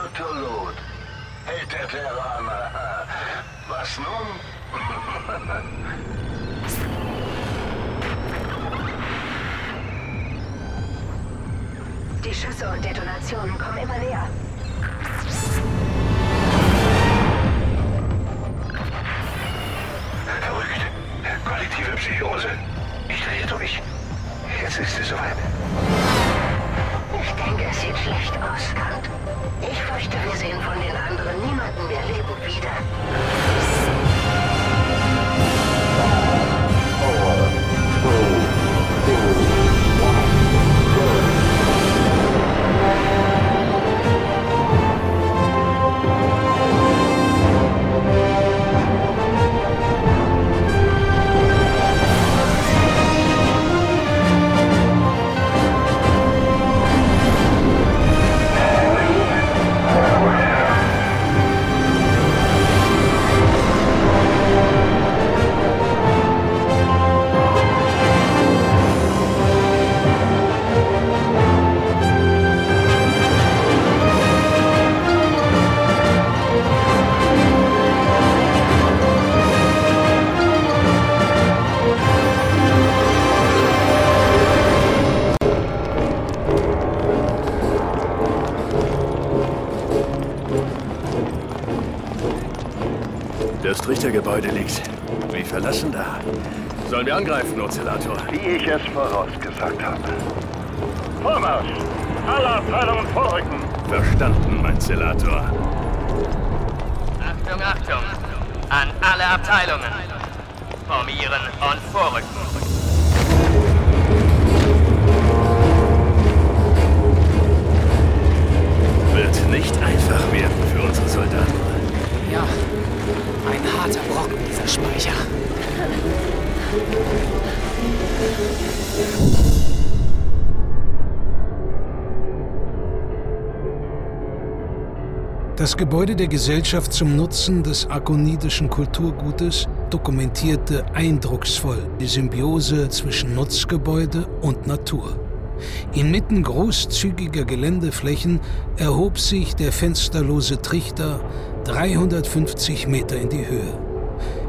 Echotolot? Held der Terraner. Was nun? Die Schüsse und Detonationen kommen immer näher. Verrückt. Kollektive Psychose. Ich drehe durch. Jetzt ist es soweit. Ich denke, es sieht schlecht aus, Kant. Ich fürchte, wir sehen von den anderen niemanden mehr lebend wieder. Das Trichtergebäude liegt wie verlassen da. Sollen wir angreifen, Ozellator? Wie ich es vorausgesagt habe. Vormarsch! Alle Abteilungen vorrücken! Verstanden, mein Zellator. Achtung, Achtung! An alle Abteilungen! Formieren und vorrücken! Wird nicht einfach werden für unsere Soldaten. Ja, ein harter Brocken, dieser Speicher. Das Gebäude der Gesellschaft zum Nutzen des arkonidischen Kulturgutes dokumentierte eindrucksvoll die Symbiose zwischen Nutzgebäude und Natur. Inmitten großzügiger Geländeflächen erhob sich der fensterlose Trichter 350 Meter in die Höhe.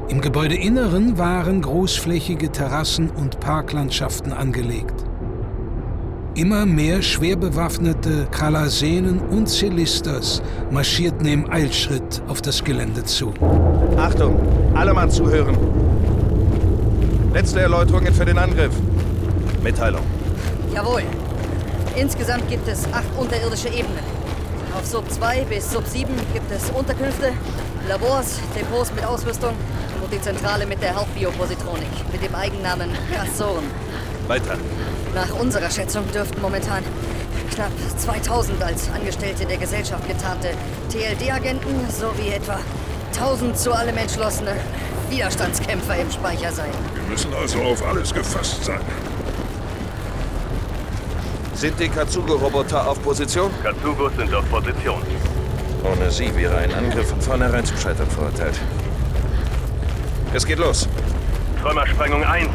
Im Gebäudeinneren waren großflächige Terrassen und Parklandschaften angelegt. Immer mehr schwer bewaffnete Kralasenen und Zelisters marschierten im Eilschritt auf das Gelände zu. Achtung, alle Mann zuhören. Letzte Erläuterungen für den Angriff. Mitteilung. Jawohl. Insgesamt gibt es acht unterirdische Ebenen. Auf Sub 2 bis Sub 7 gibt es Unterkünfte, Labors, Depots mit Ausrüstung und die Zentrale mit der Hauptbiopositronik mit dem Eigennamen Kassoren. Weiter. Nach unserer Schätzung dürften momentan knapp 2000 als Angestellte der Gesellschaft getarnte TLD-Agenten sowie etwa 1000 zu allem entschlossene Widerstandskämpfer im Speicher sein. Wir müssen also auf alles gefasst sein. Sind die Katsugo-Roboter auf Position? Katsugos sind auf Position. Ohne sie wäre ein Angriff von vornherein zum Scheitern verurteilt. Es geht los. Trümmersprengung 1.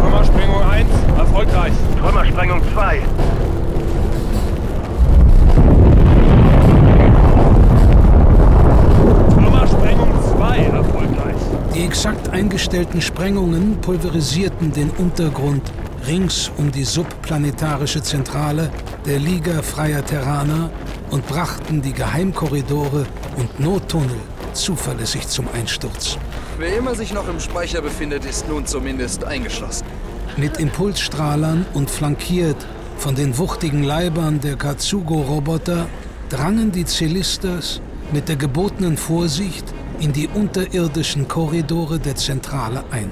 Trümmersprengung 1, erfolgreich. Trümmersprengung 2. Trümmersprengung 2, erfolgreich. Die exakt eingestellten Sprengungen pulverisierten den Untergrund rings um die subplanetarische Zentrale der Liga Freier Terraner und brachten die Geheimkorridore und Nottunnel zuverlässig zum Einsturz. Wer immer sich noch im Speicher befindet, ist nun zumindest eingeschlossen. Mit Impulsstrahlern und flankiert von den wuchtigen Leibern der Katsugo-Roboter drangen die Zelisters mit der gebotenen Vorsicht in die unterirdischen Korridore der Zentrale ein,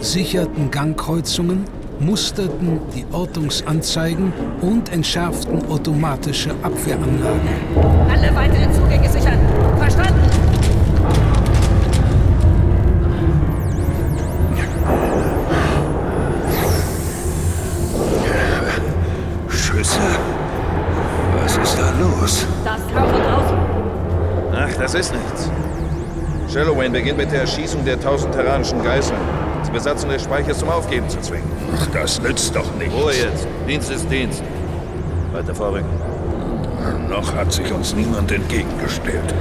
sicherten Gangkreuzungen, musterten die Ortungsanzeigen und entschärften automatische Abwehranlagen. Alle weiteren Zugänge sichern. Verstanden? Schüsse? Was ist da los? Das kam von draußen. Ach, das ist nichts. Shallowayne beginnt mit der Erschießung der tausend terranischen Geiseln. Die Besatzung des Speichers zum Aufgeben zu zwingen. Ach, das nützt doch nichts. Ruhe jetzt. Dienst ist Dienst. Weiter vorrücken. Noch hat sich uns niemand entgegengestellt.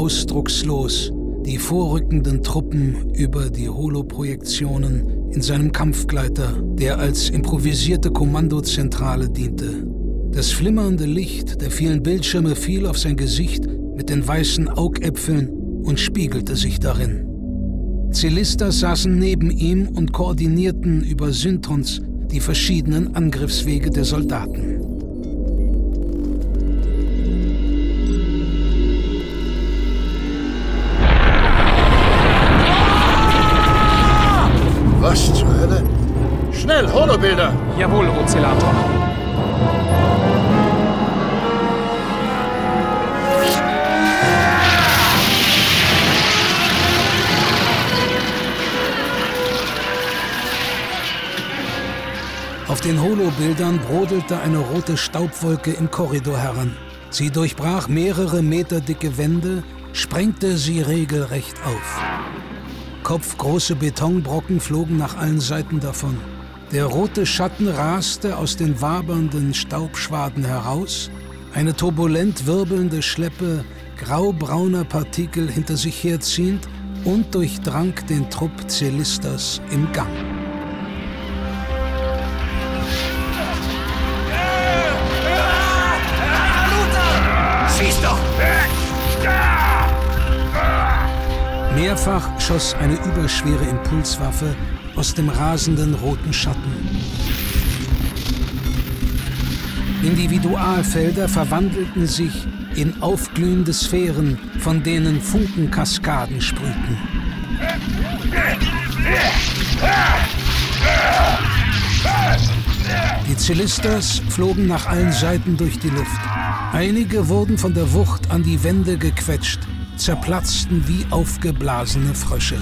Ausdruckslos die vorrückenden Truppen über die Holoprojektionen in seinem Kampfgleiter, der als improvisierte Kommandozentrale diente. Das flimmernde Licht der vielen Bildschirme fiel auf sein Gesicht mit den weißen Augäpfeln und spiegelte sich darin. Zelistas saßen neben ihm und koordinierten über Syntrons die verschiedenen Angriffswege der Soldaten. Jawohl, Ozellator. Auf den Holobildern brodelte eine rote Staubwolke im Korridor heran. Sie durchbrach mehrere Meter dicke Wände, sprengte sie regelrecht auf. Kopfgroße Betonbrocken flogen nach allen Seiten davon. Der rote Schatten raste aus den wabernden Staubschwaden heraus, eine turbulent wirbelnde Schleppe graubrauner Partikel hinter sich herziehend und durchdrang den Trupp Celistas im Gang. Schieß doch! Mehrfach schoss eine überschwere Impulswaffe aus dem rasenden roten Schatten. Individualfelder verwandelten sich in aufglühende Sphären, von denen Funkenkaskaden sprühten. Die Zylisters flogen nach allen Seiten durch die Luft. Einige wurden von der Wucht an die Wände gequetscht, zerplatzten wie aufgeblasene Frösche.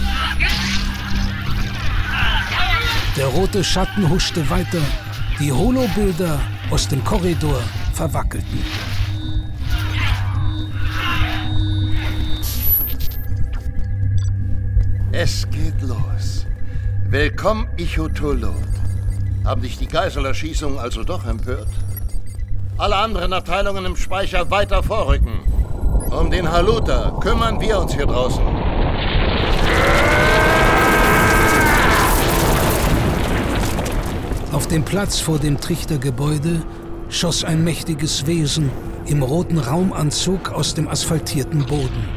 Der rote Schatten huschte weiter. Die Holobilder aus dem Korridor verwackelten. Es geht los. Willkommen, Ichotolot. Haben dich die Geiselerschießungen also doch empört? Alle anderen Abteilungen im Speicher weiter vorrücken. Um den Haluta kümmern wir uns hier draußen. Auf dem Platz vor dem Trichtergebäude schoss ein mächtiges Wesen im roten Raumanzug aus dem asphaltierten Boden.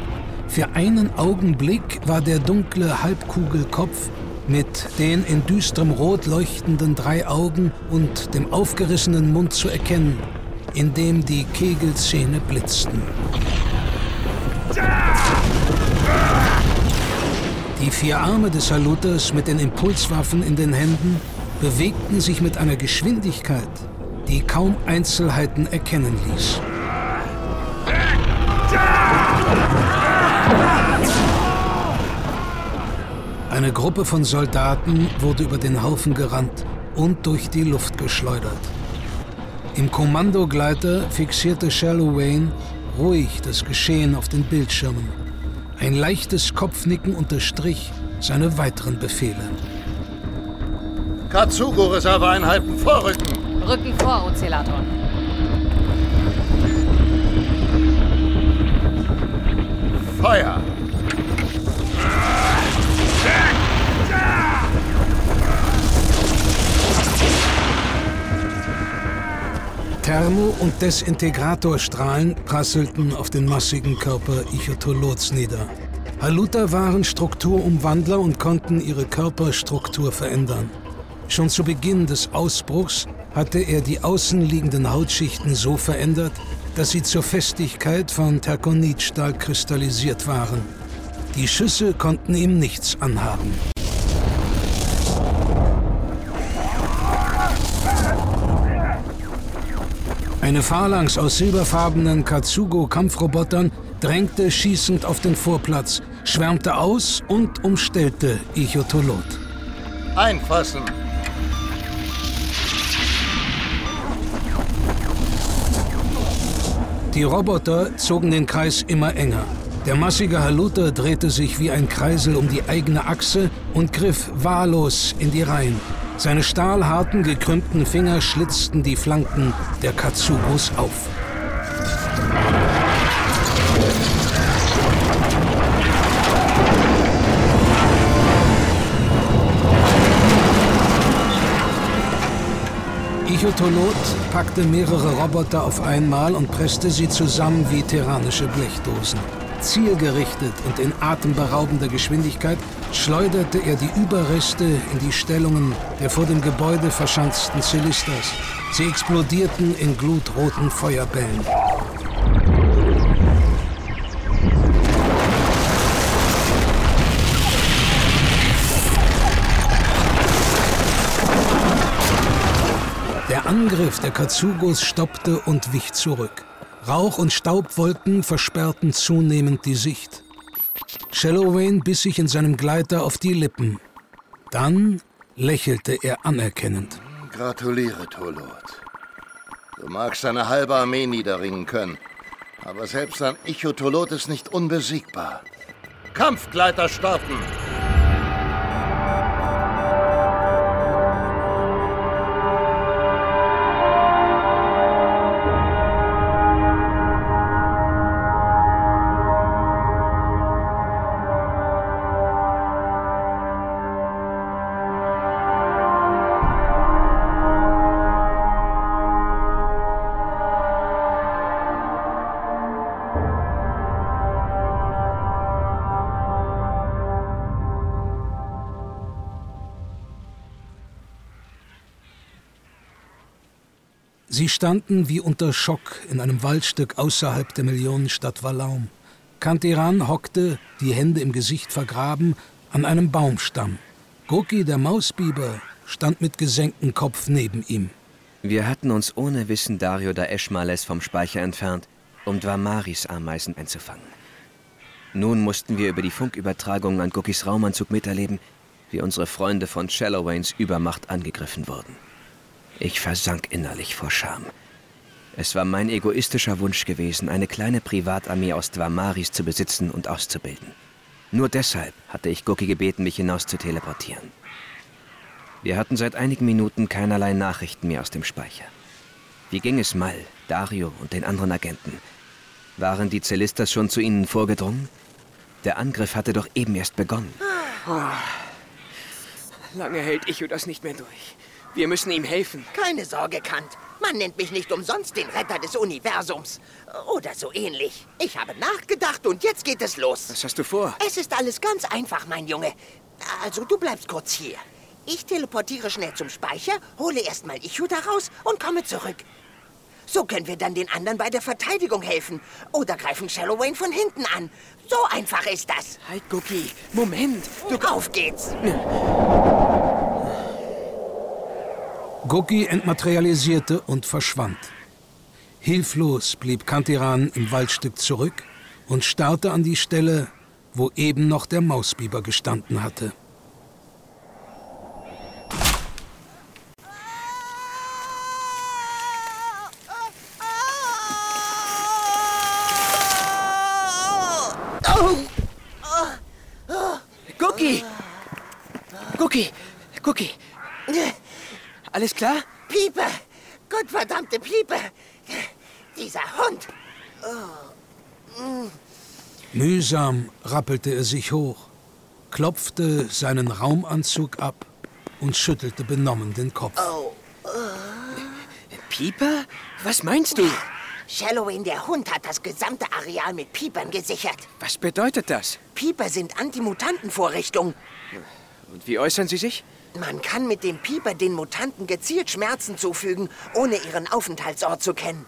Für einen Augenblick war der dunkle Halbkugelkopf mit den in düsterem Rot leuchtenden drei Augen und dem aufgerissenen Mund zu erkennen, in dem die Kegelzähne blitzten. Die vier Arme des Saluters mit den Impulswaffen in den Händen bewegten sich mit einer Geschwindigkeit, die kaum Einzelheiten erkennen ließ. Eine Gruppe von Soldaten wurde über den Haufen gerannt und durch die Luft geschleudert. Im Kommandogleiter fixierte Shallow Wayne ruhig das Geschehen auf den Bildschirmen. Ein leichtes Kopfnicken unterstrich seine weiteren Befehle. Katsugu-Reserveeinheiten vorrücken. Rücken vor, Ozellator. Feuer! Thermo- und Desintegratorstrahlen prasselten auf den massigen Körper Ichotolots nieder. Haluta waren Strukturumwandler und konnten ihre Körperstruktur verändern. Schon zu Beginn des Ausbruchs hatte er die außenliegenden Hautschichten so verändert, dass sie zur Festigkeit von Terkonitstahl kristallisiert waren. Die Schüsse konnten ihm nichts anhaben. Eine Phalanx aus silberfarbenen Katsugo-Kampfrobotern drängte schießend auf den Vorplatz, schwärmte aus und umstellte Ichotolot. Einfassen! Die Roboter zogen den Kreis immer enger. Der massige Haluta drehte sich wie ein Kreisel um die eigene Achse und griff wahllos in die Reihen. Seine stahlharten, gekrümmten Finger schlitzten die Flanken der Katsugos auf. Ichotolot packte mehrere Roboter auf einmal und presste sie zusammen wie tyrannische Blechdosen. Zielgerichtet und in atemberaubender Geschwindigkeit schleuderte er die Überreste in die Stellungen der vor dem Gebäude verschanzten Zylisters. Sie explodierten in glutroten Feuerbällen. Angriff der Katsugos stoppte und wich zurück. Rauch und Staubwolken versperrten zunehmend die Sicht. Shallowayne biss sich in seinem Gleiter auf die Lippen. Dann lächelte er anerkennend. Gratuliere, Tolot. Du magst eine halbe Armee niederringen können, aber selbst ein Ichotolot ist nicht unbesiegbar. Kampfgleiter starten! Sie standen wie unter Schock in einem Waldstück außerhalb der Millionenstadt Valaum. Kantiran hockte, die Hände im Gesicht vergraben, an einem Baumstamm. Goki, der Mausbiber, stand mit gesenktem Kopf neben ihm. Wir hatten uns ohne Wissen Dario da Eschmales vom Speicher entfernt, um Dwamaris Ameisen einzufangen. Nun mussten wir über die Funkübertragung an Gokis Raumanzug miterleben, wie unsere Freunde von Shallowaynes Übermacht angegriffen wurden. Ich versank innerlich vor Scham. Es war mein egoistischer Wunsch gewesen, eine kleine Privatarmee aus Dwamaris zu besitzen und auszubilden. Nur deshalb hatte ich Goki gebeten, mich hinaus zu teleportieren. Wir hatten seit einigen Minuten keinerlei Nachrichten mehr aus dem Speicher. Wie ging es Mal, Dario und den anderen Agenten? Waren die Zellistas schon zu ihnen vorgedrungen? Der Angriff hatte doch eben erst begonnen. Oh. Lange hält Icho das nicht mehr durch. Wir müssen ihm helfen. Keine Sorge, Kant. Man nennt mich nicht umsonst den Retter des Universums. Oder so ähnlich. Ich habe nachgedacht und jetzt geht es los. Was hast du vor? Es ist alles ganz einfach, mein Junge. Also, du bleibst kurz hier. Ich teleportiere schnell zum Speicher, hole erstmal Ichu da raus und komme zurück. So können wir dann den anderen bei der Verteidigung helfen. Oder greifen Shallowayne von hinten an. So einfach ist das. Halt, Cookie. Moment. Du Auf geht's. Goki entmaterialisierte und verschwand. Hilflos blieb Kantiran im Waldstück zurück und starrte an die Stelle, wo eben noch der Mausbiber gestanden hatte. Cookie! Cookie! Alles klar? Piepe! Gottverdammte Piepe! Dieser Hund! Oh. Mühsam rappelte er sich hoch, klopfte seinen Raumanzug ab und schüttelte benommen den Kopf. Oh. Pieper? Was meinst du? Shallowin, der Hund, hat das gesamte Areal mit Piepern gesichert. Was bedeutet das? Pieper sind Antimutantenvorrichtungen. Und wie äußern sie sich? Man kann mit dem Pieper den Mutanten gezielt Schmerzen zufügen, ohne ihren Aufenthaltsort zu kennen.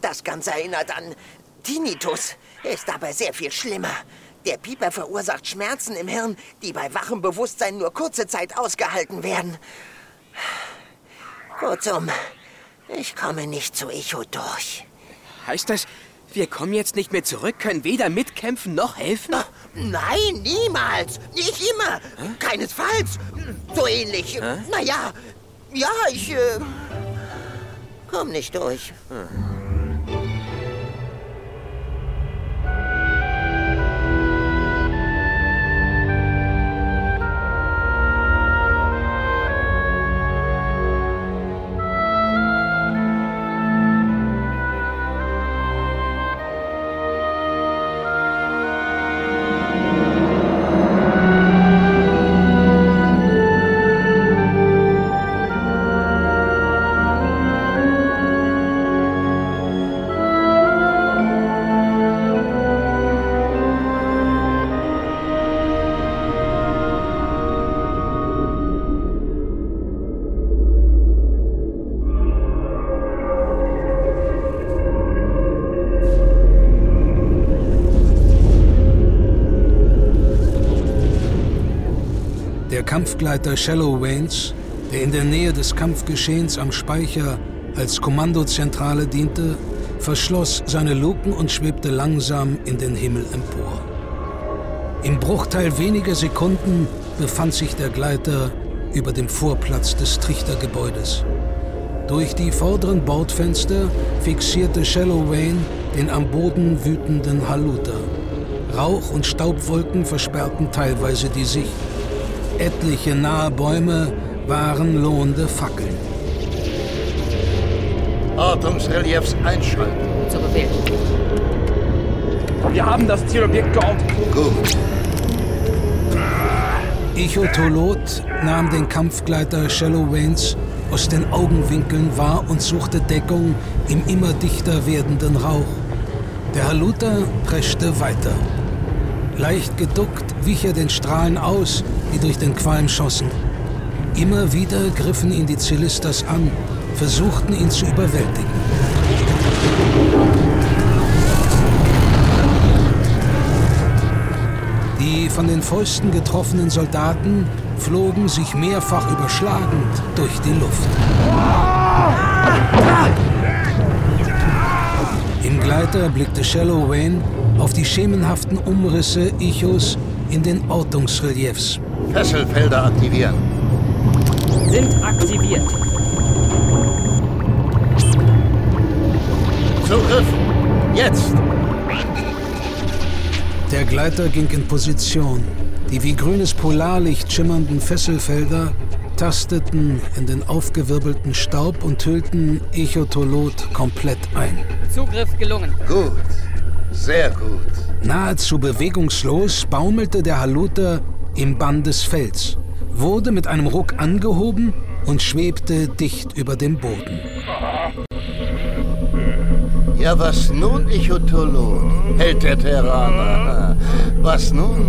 Das Ganze erinnert an Tinnitus, ist aber sehr viel schlimmer. Der Pieper verursacht Schmerzen im Hirn, die bei wachem Bewusstsein nur kurze Zeit ausgehalten werden. Kurzum, ich komme nicht zu Echo durch. Heißt das, wir kommen jetzt nicht mehr zurück, können weder mitkämpfen noch helfen? Ach, nein, niemals. Nicht immer. Hä? Keinesfalls. So ähnlich. Hä? Naja, ja, ich äh, komm nicht durch. Hm. Kampfgleiter Shallow Wains, der in der Nähe des Kampfgeschehens am Speicher als Kommandozentrale diente, verschloss seine Luken und schwebte langsam in den Himmel empor. Im Bruchteil weniger Sekunden befand sich der Gleiter über dem Vorplatz des Trichtergebäudes. Durch die vorderen Bordfenster fixierte Shallow Wayne den am Boden wütenden Haluter. Rauch und Staubwolken versperrten teilweise die Sicht. Etliche nahe Bäume waren lohnende Fackeln. Ortungsreliefs einschalten. Zu Befehl. Wir haben das Zielobjekt geortet. Gut. Ichotolot nahm den Kampfgleiter Shallow Wains aus den Augenwinkeln wahr und suchte Deckung im immer dichter werdenden Rauch. Der Haluter preschte weiter. Leicht geduckt wich er den Strahlen aus, die durch den Qualm schossen. Immer wieder griffen ihn die Zylisters an, versuchten ihn zu überwältigen. Die von den Fäusten getroffenen Soldaten flogen sich mehrfach überschlagend durch die Luft. Im Gleiter blickte Shallow Wayne auf die schemenhaften Umrisse Ichos in den Ortungsreliefs. Fesselfelder aktivieren. Sind aktiviert. Zugriff! Jetzt! Der Gleiter ging in Position. Die wie grünes Polarlicht schimmernden Fesselfelder tasteten in den aufgewirbelten Staub und hüllten Echotolot komplett ein. Zugriff gelungen. Gut. Sehr gut. Nahezu bewegungslos baumelte der Haluter im Bann des Fells, wurde mit einem Ruck angehoben und schwebte dicht über dem Boden. Ja, was nun, Ichotolo? Held der Terraner. Was nun?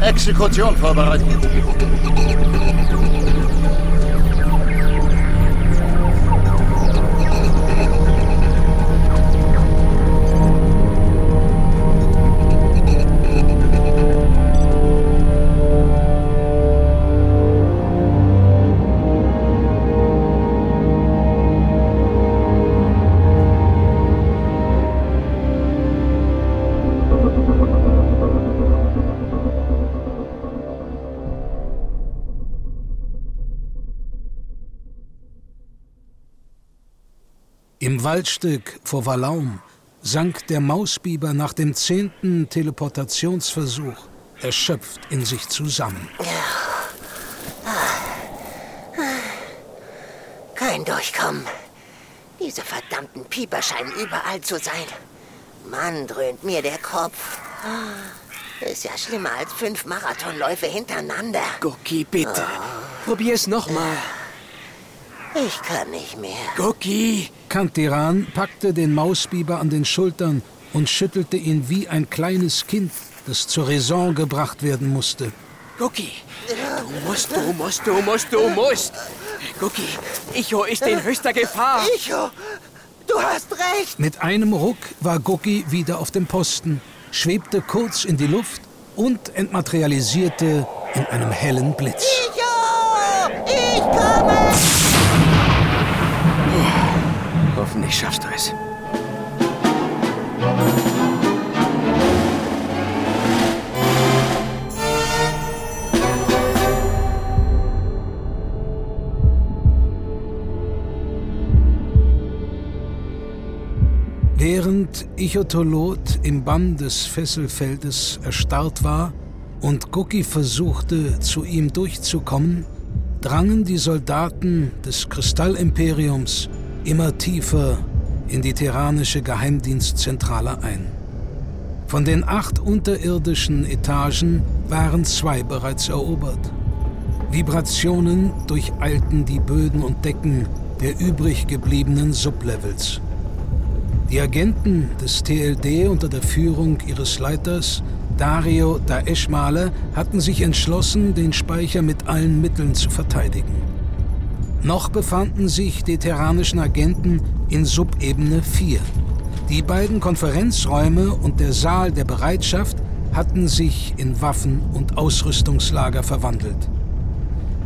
Exekution vorbereitet. Waldstück vor Wallaum sank der Mausbiber nach dem zehnten Teleportationsversuch erschöpft in sich zusammen. Kein Durchkommen. Diese verdammten Pieper scheinen überall zu sein. Mann, dröhnt mir der Kopf. Ist ja schlimmer als fünf Marathonläufe hintereinander. Gucki, bitte. Oh. Probier es nochmal. Ich kann nicht mehr. Cookie! Kantiran packte den Mausbiber an den Schultern und schüttelte ihn wie ein kleines Kind, das zur Raison gebracht werden musste. Cookie! Du musst, du musst, du musst, du musst! Cookie, Icho ist in höchster Gefahr! Icho! Du hast recht! Mit einem Ruck war Gucki wieder auf dem Posten, schwebte kurz in die Luft und entmaterialisierte in einem hellen Blitz. Icho! Ich komme! Hoffentlich schaffst du es. Während Ichotolot im Bann des Fesselfeldes erstarrt war und Gucki versuchte, zu ihm durchzukommen, drangen die Soldaten des Kristallimperiums immer tiefer in die terranische Geheimdienstzentrale ein. Von den acht unterirdischen Etagen waren zwei bereits erobert. Vibrationen durcheilten die Böden und Decken der übrig gebliebenen Sublevels. Die Agenten des TLD unter der Führung ihres Leiters Dario Daeschmale hatten sich entschlossen, den Speicher mit allen Mitteln zu verteidigen. Noch befanden sich die terranischen Agenten in Subebene 4. Die beiden Konferenzräume und der Saal der Bereitschaft hatten sich in Waffen- und Ausrüstungslager verwandelt.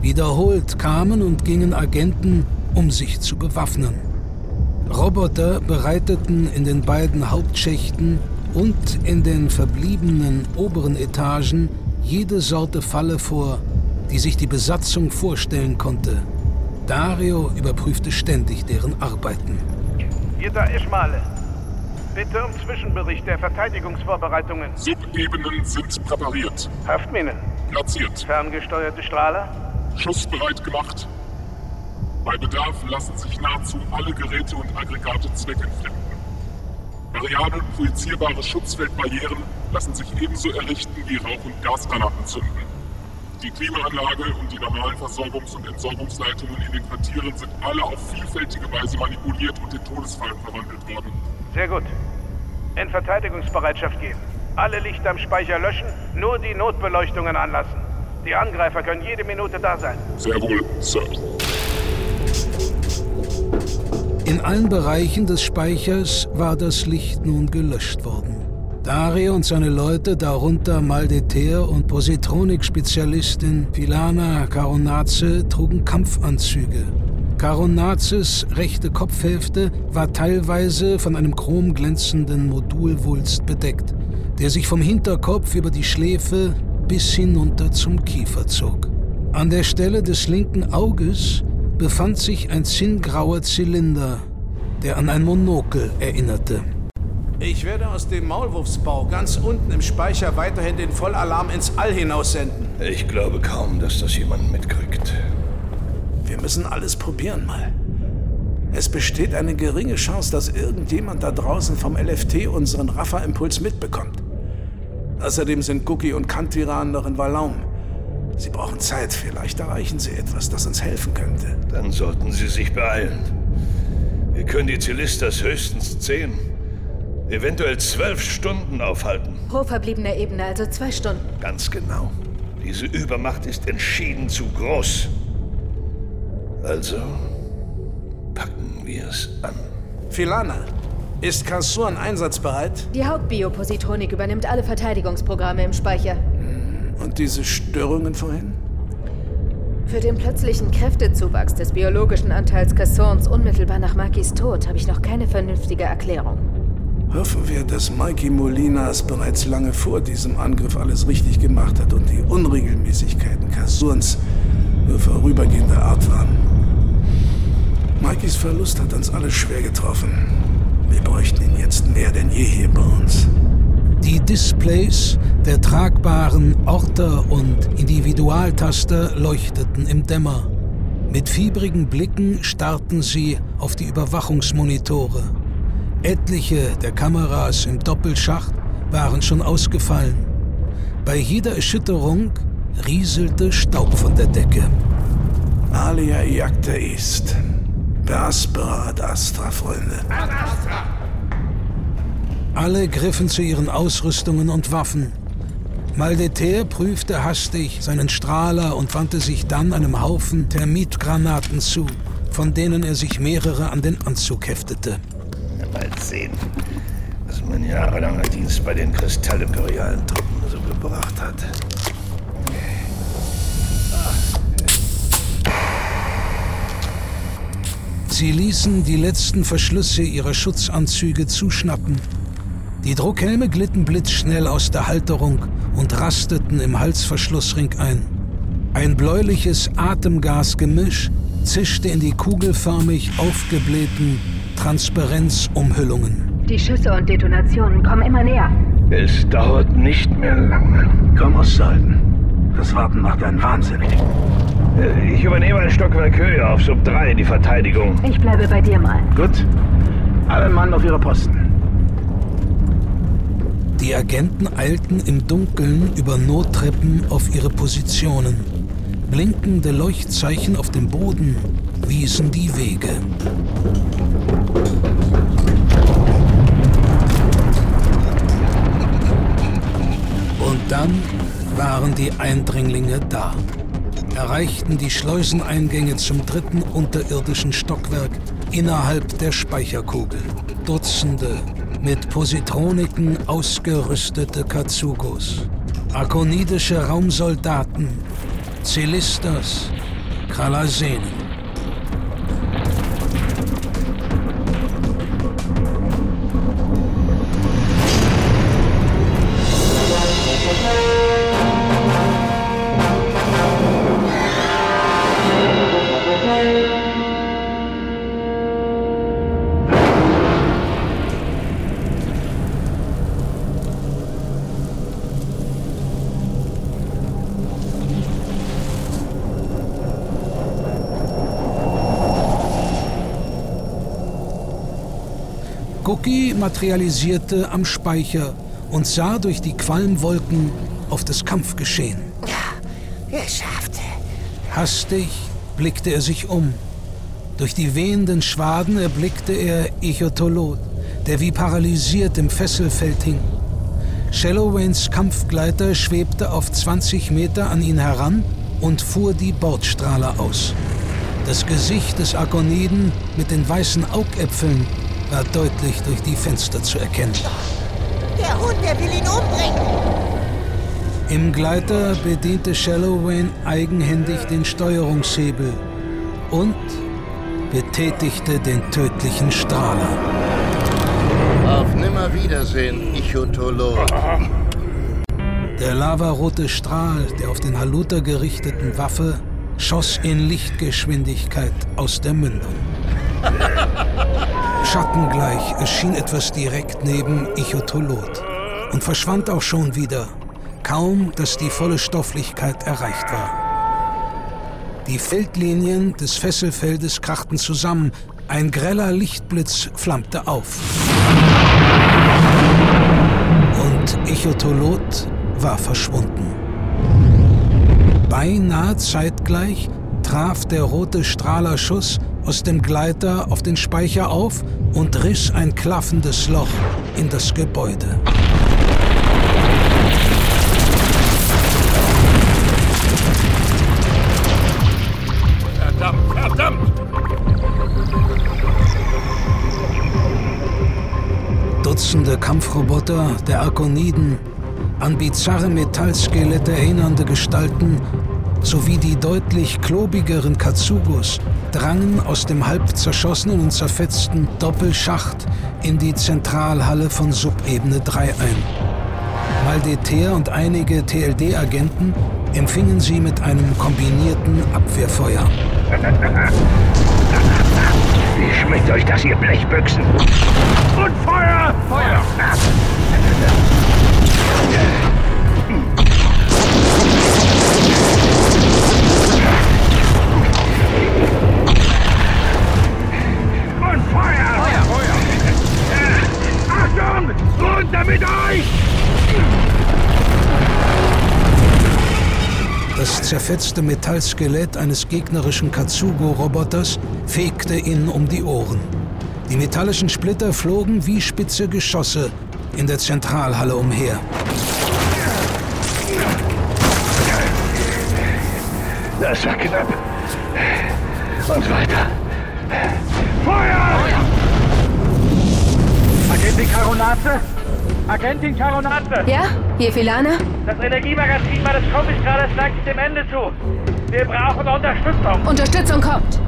Wiederholt kamen und gingen Agenten, um sich zu bewaffnen. Roboter bereiteten in den beiden Hauptschächten und in den verbliebenen oberen Etagen jede Sorte Falle vor, die sich die Besatzung vorstellen konnte. Dario überprüfte ständig deren Arbeiten. Da Ischmale. Bitte um Zwischenbericht der Verteidigungsvorbereitungen. Subebenen sind präpariert. Haftminen. Platziert. Ferngesteuerte Strahler. Schussbereit gemacht. Bei Bedarf lassen sich nahezu alle Geräte und Aggregate zweckentfremden. Variabel projizierbare Schutzfeldbarrieren lassen sich ebenso errichten wie Rauch- und Gasgranaten zünden. Die Klimaanlage und die normalen Versorgungs- und Entsorgungsleitungen in den Quartieren sind alle auf vielfältige Weise manipuliert und in Todesfallen verwandelt worden. Sehr gut. In Verteidigungsbereitschaft gehen. Alle Lichter am Speicher löschen, nur die Notbeleuchtungen anlassen. Die Angreifer können jede Minute da sein. Sehr wohl, Sir. In allen Bereichen des Speichers war das Licht nun gelöscht worden. Dario und seine Leute, darunter Maldeter und Positronik-Spezialistin Filana Caronace, trugen Kampfanzüge. Caronaces rechte Kopfhälfte war teilweise von einem chromglänzenden Modulwulst bedeckt, der sich vom Hinterkopf über die Schläfe bis hinunter zum Kiefer zog. An der Stelle des linken Auges befand sich ein zinngrauer Zylinder, der an ein Monokel erinnerte. Ich werde aus dem Maulwurfsbau ganz unten im Speicher weiterhin den Vollalarm ins All hinaussenden. Ich glaube kaum, dass das jemand mitkriegt. Wir müssen alles probieren mal. Es besteht eine geringe Chance, dass irgendjemand da draußen vom LFT unseren Raffa-Impuls mitbekommt. Außerdem sind Cookie und Kantiran noch in Valaum. Sie brauchen Zeit. Vielleicht erreichen sie etwas, das uns helfen könnte. Dann sollten Sie sich beeilen. Wir können die Zilistas höchstens zehn, eventuell zwölf Stunden aufhalten. Pro verbleibender Ebene, also zwei Stunden. Ganz genau. Diese Übermacht ist entschieden zu groß. Also packen wir es an. Filana, ist Kassuan einsatzbereit? Die Hauptbiopositronik übernimmt alle Verteidigungsprogramme im Speicher. Und diese Störungen vorhin? Für den plötzlichen Kräftezuwachs des biologischen Anteils Cassons unmittelbar nach Makis Tod habe ich noch keine vernünftige Erklärung. Hoffen wir, dass Mikey Molinas bereits lange vor diesem Angriff alles richtig gemacht hat und die Unregelmäßigkeiten Kassurns nur vorübergehender Art waren. Mikeys Verlust hat uns alle schwer getroffen. Wir bräuchten ihn jetzt mehr denn je hier bei uns. Die Displays der tragbaren Orter- und Individualtaster leuchteten im Dämmer. Mit fiebrigen Blicken starrten sie auf die Überwachungsmonitore. Etliche der Kameras im Doppelschacht waren schon ausgefallen. Bei jeder Erschütterung rieselte Staub von der Decke. Alia East. Per Aspera ad Astra, Freunde. Alle griffen zu ihren Ausrüstungen und Waffen. Maldeter prüfte hastig seinen Strahler und wandte sich dann einem Haufen Termitgranaten zu, von denen er sich mehrere an den Anzug heftete. Mal sehen, was mein jahrelanger Dienst bei den kristallimperialen Truppen so gebracht hat. Sie ließen die letzten Verschlüsse ihrer Schutzanzüge zuschnappen. Die Druckhelme glitten blitzschnell aus der Halterung und rasteten im Halsverschlussring ein. Ein bläuliches Atemgasgemisch zischte in die kugelförmig aufgeblähten Transparenzumhüllungen. Die Schüsse und Detonationen kommen immer näher. Es dauert nicht mehr lange. Komm auszuhalten. Das Warten macht einen wahnsinnig. Äh, Ich übernehme ein Stockwerk höher auf Sub 3 die Verteidigung. Ich bleibe bei dir mal. Gut. Alle Mann auf ihre Posten. Die Agenten eilten im Dunkeln über Nottreppen auf ihre Positionen. Blinkende Leuchtzeichen auf dem Boden wiesen die Wege. Und dann waren die Eindringlinge da, erreichten die Schleuseneingänge zum dritten unterirdischen Stockwerk innerhalb der Speicherkugel. Dutzende mit Positroniken ausgerüstete Katsugos, akonidische Raumsoldaten, Zelistas, Kralasenen. Materialisierte am Speicher und sah durch die Qualmwolken auf das Kampfgeschehen. Geschafft. Hastig blickte er sich um. Durch die wehenden Schwaden erblickte er Ichotolot, der wie paralysiert im Fesselfeld hing. Shallowains Kampfgleiter schwebte auf 20 Meter an ihn heran und fuhr die Bordstrahler aus. Das Gesicht des Akoniden mit den weißen Augäpfeln war deutlich durch die Fenster zu erkennen. Der Hund, der will ihn umbringen. Im Gleiter bediente Shallowayne eigenhändig den Steuerungshebel und betätigte den tödlichen Strahler. Auf Nimmerwiedersehen, Ichotolot. Der lavarote Strahl der auf den Haluta gerichteten Waffe schoss in Lichtgeschwindigkeit aus der Mündung. Schattengleich erschien etwas direkt neben Ichotolot und verschwand auch schon wieder, kaum dass die volle Stofflichkeit erreicht war. Die Feldlinien des Fesselfeldes krachten zusammen, ein greller Lichtblitz flammte auf. Und Ichotolot war verschwunden. Beinahe zeitgleich traf der rote Strahlerschuss aus dem Gleiter auf den Speicher auf und riss ein klaffendes Loch in das Gebäude. Verdammt, verdammt! Dutzende Kampfroboter der Arkoniden, an bizarre Metallskelette erinnernde Gestalten sowie die deutlich klobigeren Katsugos drangen aus dem halb zerschossenen und zerfetzten Doppelschacht in die Zentralhalle von Subebene 3 ein. Maldeter und einige TLD-Agenten empfingen sie mit einem kombinierten Abwehrfeuer. Wie schmeckt euch das, ihr Blechbüchsen? Und Feuer! Feuer! Zerfetzte Metallskelett eines gegnerischen Katsugo-Roboters fegte ihn um die Ohren. Die metallischen Splitter flogen wie spitze Geschosse in der Zentralhalle umher. Das war knapp. Und weiter. Feuer! Agentin Caronaze? Agentin Caronaze? Ja? Hier Filana? Das Energiemagazin meines Kompassgrades neigt sich dem Ende zu. Wir brauchen Unterstützung. Unterstützung kommt.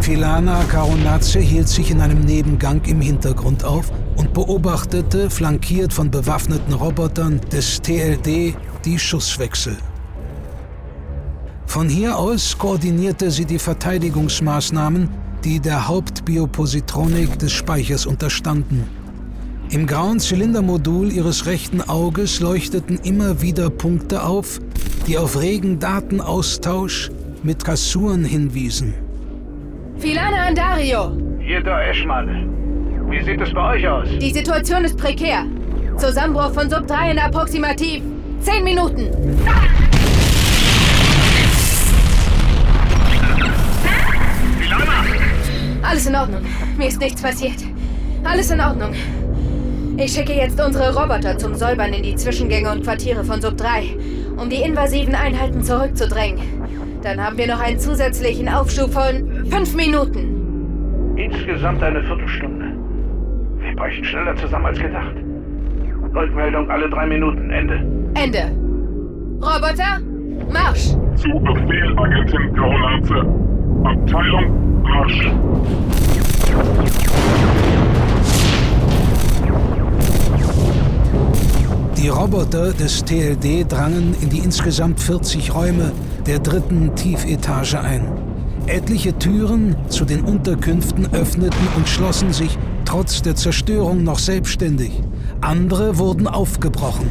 Filana Caronace hielt sich in einem Nebengang im Hintergrund auf und beobachtete, flankiert von bewaffneten Robotern des TLD, die Schusswechsel. Von hier aus koordinierte sie die Verteidigungsmaßnahmen, die der Hauptbiopositronik des Speichers unterstanden. Im grauen Zylindermodul ihres rechten Auges leuchteten immer wieder Punkte auf, die auf regen Datenaustausch mit Kasuren hinwiesen. Filana an Dario. Hier da Eschmal. Wie sieht es bei euch aus? Die Situation ist prekär. Zusammenbruch von Sub 3 in approximativ 10 Minuten. Alles in Ordnung. Mir ist nichts passiert. Alles in Ordnung. Ich schicke jetzt unsere Roboter zum Säubern in die Zwischengänge und Quartiere von Sub 3, um die invasiven Einheiten zurückzudrängen. Dann haben wir noch einen zusätzlichen Aufschub von fünf Minuten. Insgesamt eine Viertelstunde. Wir brechen schneller zusammen als gedacht. Rückmeldung alle drei Minuten. Ende. Ende. Roboter, Marsch! Zu Befehl, Agentin Caronaze. Abteilung Marsch. Roboter des TLD drangen in die insgesamt 40 Räume der dritten Tiefetage ein. Etliche Türen zu den Unterkünften öffneten und schlossen sich trotz der Zerstörung noch selbstständig. Andere wurden aufgebrochen.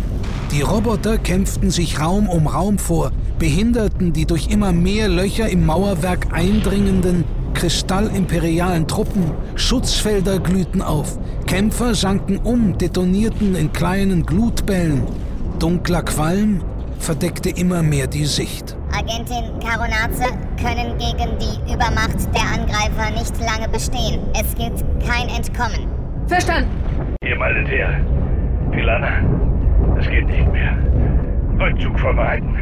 Die Roboter kämpften sich Raum um Raum vor, behinderten die durch immer mehr Löcher im Mauerwerk eindringenden kristallimperialen Truppen, Schutzfelder glühten auf, Kämpfer sanken um, detonierten in kleinen Glutbällen. Dunkler Qualm verdeckte immer mehr die Sicht. Agentin Caronaze können gegen die Übermacht der Angreifer nicht lange bestehen. Es gibt kein Entkommen. Verstanden. Ihr meldet her. Pilana, es geht nicht mehr. Rückzug vorbereiten.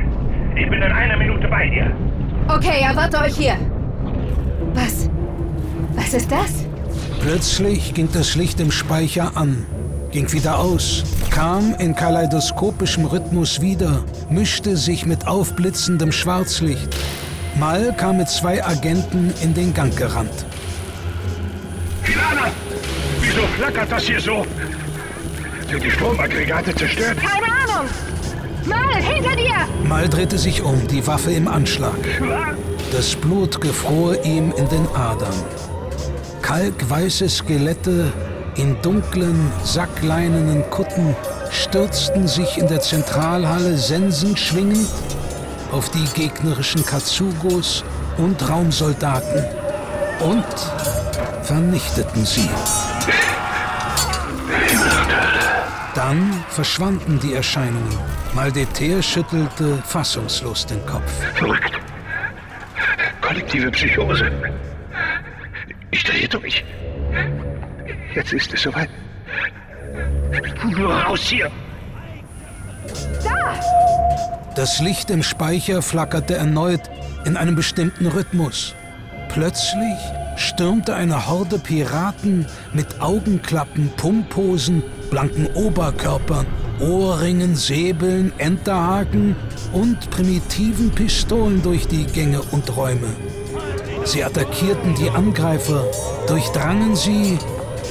Ich bin in einer Minute bei dir. Okay, erwarte euch hier. Was? Was ist das? Plötzlich ging das Licht im Speicher an, ging wieder aus, kam in kaleidoskopischem Rhythmus wieder, mischte sich mit aufblitzendem Schwarzlicht. Mal kam mit zwei Agenten in den Gang gerannt. Pilana! Wieso flackert das hier so? Sind die Stromaggregate zerstört? Keine Ahnung! Mal, hinter dir! Mal drehte sich um, die Waffe im Anschlag. Das Blut gefror ihm in den Adern. Kalkweiße Skelette in dunklen, sackleinenen Kutten stürzten sich in der Zentralhalle sensend schwingend auf die gegnerischen Katsugos und Raumsoldaten und vernichteten sie. Dann verschwanden die Erscheinungen. Maldeter schüttelte fassungslos den Kopf. Verrückt. Kollektive Psychose. Ich drehe durch. Jetzt ist es soweit. Nur raus hier. Da! Das Licht im Speicher flackerte erneut in einem bestimmten Rhythmus. Plötzlich stürmte eine Horde Piraten mit Augenklappen, Pumphosen, blanken Oberkörpern, Ohrringen, Säbeln, Enterhaken und primitiven Pistolen durch die Gänge und Räume. Sie attackierten die Angreifer, durchdrangen sie,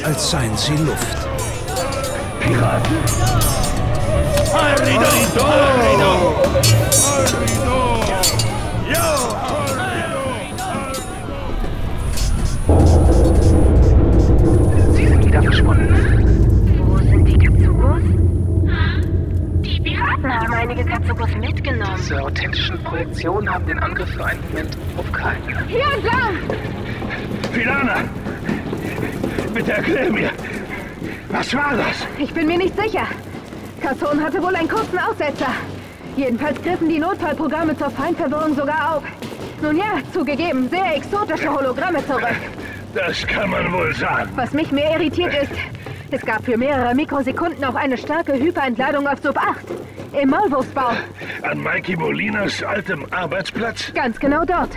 als seien sie Luft. Piraten? Arrido! Arrido! Sie sind wieder verschwunden. Einige Katsugos mitgenommen. Diese authentischen Projektionen haben den Angriff für einen Moment aufgehalten. Hier entlang! Pilana! Bitte erklär mir. Was war das? Ich bin mir nicht sicher. Kasson hatte wohl einen kurzen Aussetzer. Jedenfalls griffen die Notfallprogramme zur Feindverwirrung sogar auf. Nun ja, zugegeben, sehr exotische Hologramme zurück. Das kann man wohl sagen. Was mich mehr irritiert ist, es gab für mehrere Mikrosekunden auch eine starke Hyperentladung auf Sub 8. Im Maulwurfsbau. An Mikey Molinas altem Arbeitsplatz? Ganz genau dort.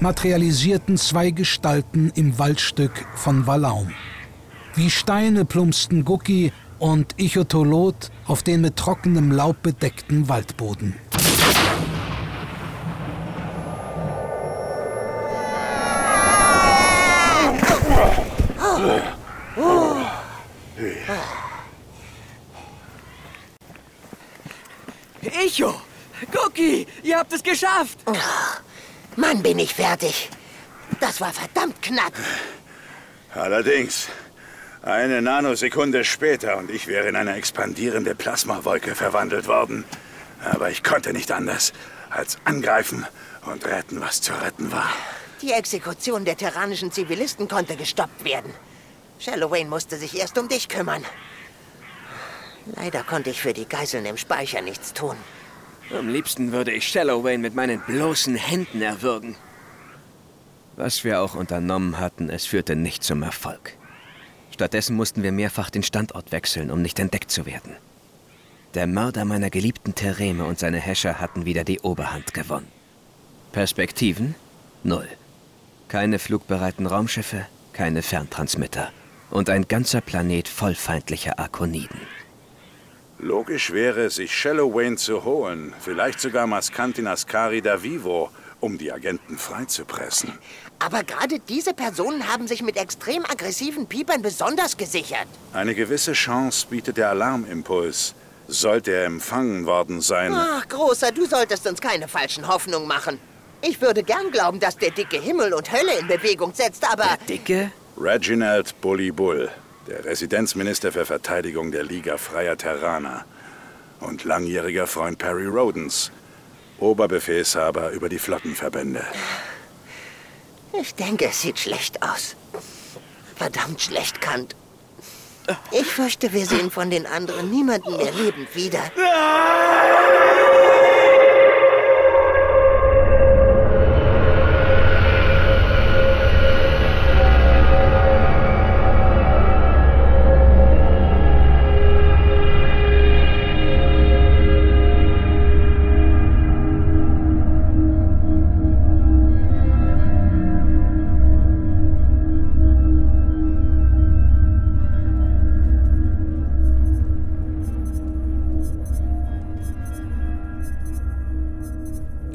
Materialisierten zwei Gestalten im Waldstück von Valaum. Wie Steine plumpsten Gucki und Ichotolot auf den mit trockenem Laub bedeckten Waldboden. Echo! Cookie, ihr habt es geschafft! Mann, bin ich fertig. Das war verdammt knapp. Allerdings. Eine Nanosekunde später und ich wäre in eine expandierende Plasmawolke verwandelt worden. Aber ich konnte nicht anders als angreifen und retten, was zu retten war. Die Exekution der terranischen Zivilisten konnte gestoppt werden. Shallowayne musste sich erst um dich kümmern. Leider konnte ich für die Geiseln im Speicher nichts tun. Am liebsten würde ich Shallowayne mit meinen bloßen Händen erwürgen. Was wir auch unternommen hatten, es führte nicht zum Erfolg. Stattdessen mussten wir mehrfach den Standort wechseln, um nicht entdeckt zu werden. Der Mörder meiner geliebten Tereme und seine Häscher hatten wieder die Oberhand gewonnen. Perspektiven? Null. Keine flugbereiten Raumschiffe, keine Ferntransmitter. Und ein ganzer Planet voll feindlicher Arkoniden. Logisch wäre, sich Shallowayne zu holen, vielleicht sogar Maskantin Ascari da Vivo, um die Agenten freizupressen. Aber gerade diese Personen haben sich mit extrem aggressiven Piepern besonders gesichert. Eine gewisse Chance bietet der Alarmimpuls. Sollte er empfangen worden sein. Ach, Großer, du solltest uns keine falschen Hoffnungen machen. Ich würde gern glauben, dass der dicke Himmel und Hölle in Bewegung setzt, aber... Der dicke? Reginald Bully Bull, der Residenzminister für Verteidigung der Liga Freier Terraner. Und langjähriger Freund Perry Rodens, Oberbefehlshaber über die Flottenverbände. Ich denke, es sieht schlecht aus. Verdammt schlecht, Kant. Ich fürchte, wir sehen von den anderen niemanden mehr lebend wieder.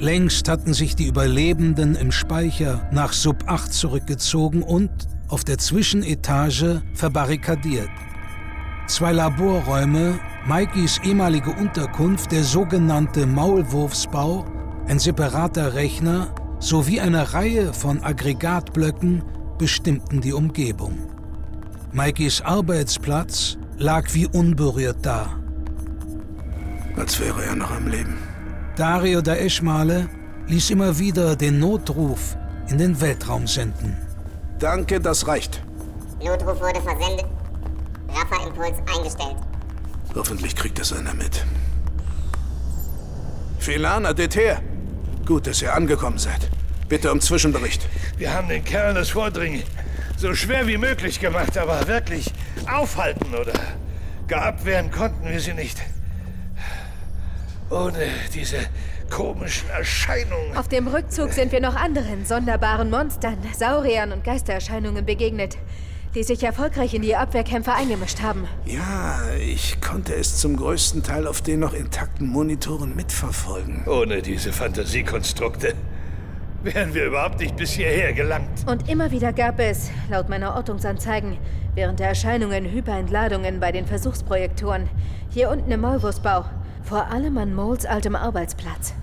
Längst hatten sich die Überlebenden im Speicher nach Sub 8 zurückgezogen und auf der Zwischenetage verbarrikadiert. Zwei Laborräume, Mikeys ehemalige Unterkunft, der sogenannte Maulwurfsbau, ein separater Rechner sowie eine Reihe von Aggregatblöcken bestimmten die Umgebung. Mikeys Arbeitsplatz lag wie unberührt da. Als wäre er noch am Leben. Dario da Eschmale ließ immer wieder den Notruf in den Weltraum senden. Danke, das reicht. Notruf wurde versendet. Raffa-Impuls eingestellt. Hoffentlich kriegt es einer mit. Filana, Deter. Gut, dass ihr angekommen seid. Bitte um Zwischenbericht. Wir haben den Kerl das Vordringen so schwer wie möglich gemacht, aber wirklich aufhalten oder geabwehren konnten wir sie nicht. Ohne diese komischen Erscheinungen. Auf dem Rückzug sind wir noch anderen sonderbaren Monstern, Sauriern und Geistererscheinungen begegnet, die sich erfolgreich in die Abwehrkämpfe eingemischt haben. Ja, ich konnte es zum größten Teil auf den noch intakten Monitoren mitverfolgen. Ohne diese Fantasiekonstrukte wären wir überhaupt nicht bis hierher gelangt. Und immer wieder gab es, laut meiner Ortungsanzeigen, während der Erscheinungen Hyperentladungen bei den Versuchsprojektoren. Hier unten im Maulwurfsbau, Vor allem an Moles altem Arbeitsplatz.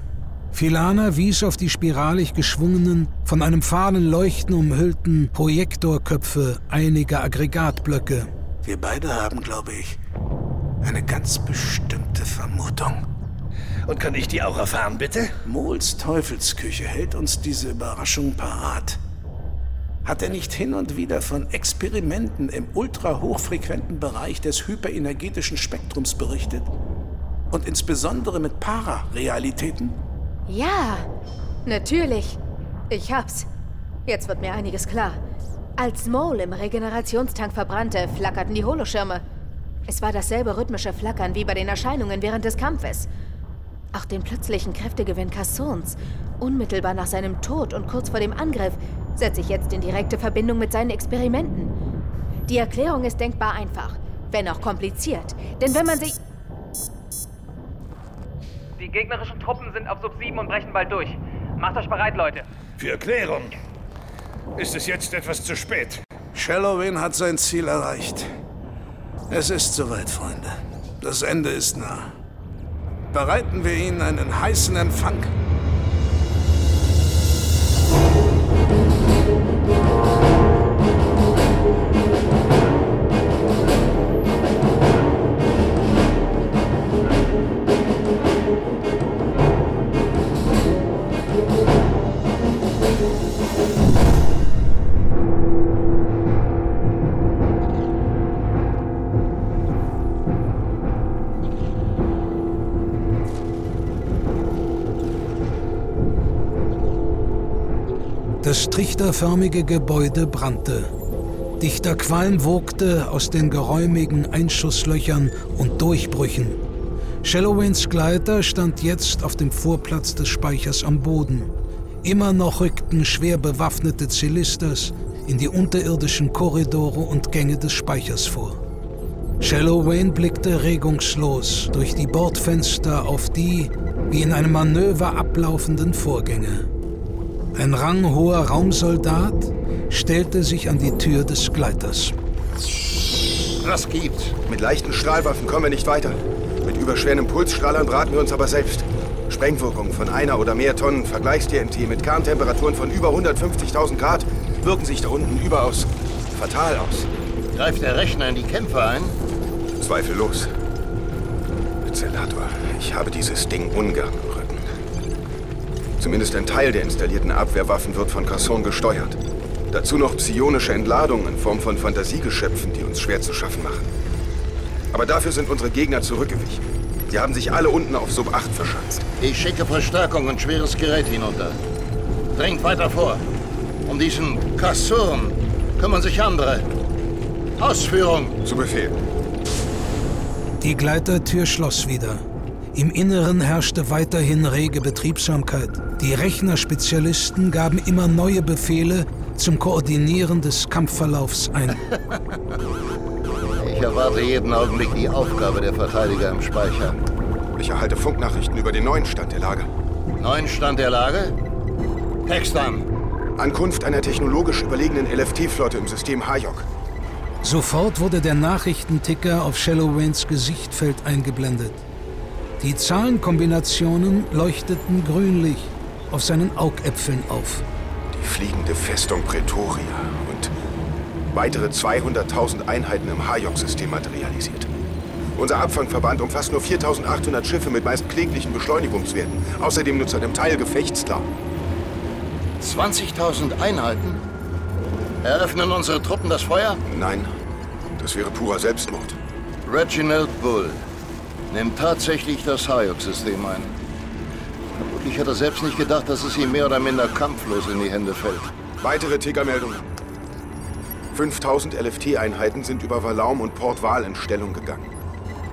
Filana wies auf die spiralig geschwungenen, von einem fahlen Leuchten umhüllten Projektorköpfe einiger Aggregatblöcke. Wir beide haben, glaube ich, eine ganz bestimmte Vermutung. Und kann ich die auch erfahren, bitte? Mols Teufelsküche hält uns diese Überraschung parat. Hat er nicht hin und wieder von Experimenten im ultrahochfrequenten Bereich des hyperenergetischen Spektrums berichtet? Und insbesondere mit Pararealitäten? Ja, natürlich. Ich hab's. Jetzt wird mir einiges klar. Als Mole im Regenerationstank verbrannte, flackerten die Holoschirme. Es war dasselbe rhythmische Flackern wie bei den Erscheinungen während des Kampfes. Auch den plötzlichen Kräftegewinn Cassons, unmittelbar nach seinem Tod und kurz vor dem Angriff, setze ich jetzt in direkte Verbindung mit seinen Experimenten. Die Erklärung ist denkbar einfach, wenn auch kompliziert. Denn wenn man sich... Die gegnerischen Truppen sind auf Sub 7 und brechen bald durch. Macht euch bereit, Leute. Für Erklärung ist es jetzt etwas zu spät. Shallowin hat sein Ziel erreicht. Es ist soweit, Freunde. Das Ende ist nah. Bereiten wir ihnen einen heißen Empfang. Trichterförmige Gebäude brannte. Dichter Qualm wogte aus den geräumigen Einschusslöchern und Durchbrüchen. Shallowins Gleiter stand jetzt auf dem Vorplatz des Speichers am Boden. Immer noch rückten schwer bewaffnete Zylisters in die unterirdischen Korridore und Gänge des Speichers vor. Shallowayne blickte regungslos durch die Bordfenster auf die wie in einem Manöver ablaufenden Vorgänge. Ein ranghoher Raumsoldat stellte sich an die Tür des Gleiters. Was gibt's? Mit leichten Strahlwaffen kommen wir nicht weiter. Mit überschweren Impulsstrahlern braten wir uns aber selbst. Sprengwirkungen von einer oder mehr Tonnen Vergleichs-TNT mit Kerntemperaturen von über 150.000 Grad wirken sich da unten überaus fatal aus. Greift der Rechner in die Kämpfe ein? Zweifellos. Zellator, ich habe dieses Ding ungern Rücken. Zumindest ein Teil der installierten Abwehrwaffen wird von Casson gesteuert. Dazu noch psionische Entladungen in Form von Fantasiegeschöpfen, die uns schwer zu schaffen machen. Aber dafür sind unsere Gegner zurückgewichen. Sie haben sich alle unten auf Sub 8 verschanzt. Ich schicke Verstärkung und schweres Gerät hinunter. Dringt weiter vor. Um diesen Kassurn kümmern sich andere. Ausführung. Zu Befehl. Die Gleitertür schloss wieder. Im Inneren herrschte weiterhin rege Betriebsamkeit. Die Rechnerspezialisten gaben immer neue Befehle zum Koordinieren des Kampfverlaufs ein. Ich erwarte jeden Augenblick die Aufgabe der Verteidiger im Speicher. Ich erhalte Funknachrichten über den neuen Stand der Lage. Neuen Stand der Lage? Text an. Ankunft einer technologisch überlegenen LFT-Flotte im System Hayok. Sofort wurde der Nachrichtenticker auf Shallowwains Gesichtfeld eingeblendet. Die Zahlenkombinationen leuchteten grünlich auf seinen Augäpfeln auf. Die fliegende Festung Pretoria und weitere 200.000 Einheiten im Hayok-System materialisiert. Unser Abfangverband umfasst nur 4.800 Schiffe mit meist kläglichen Beschleunigungswerten. Außerdem nur zu einem Teil gefechtsklar. 20.000 Einheiten? Eröffnen unsere Truppen das Feuer? Nein, das wäre purer Selbstmord. Reginald Bull nimmt tatsächlich das Hayok-System ein. Vermutlich hat er selbst nicht gedacht, dass es ihm mehr oder minder kampflos in die Hände fällt. Weitere Tickermeldungen. 5000 LFT-Einheiten sind über Valaum und Port Val in Stellung gegangen.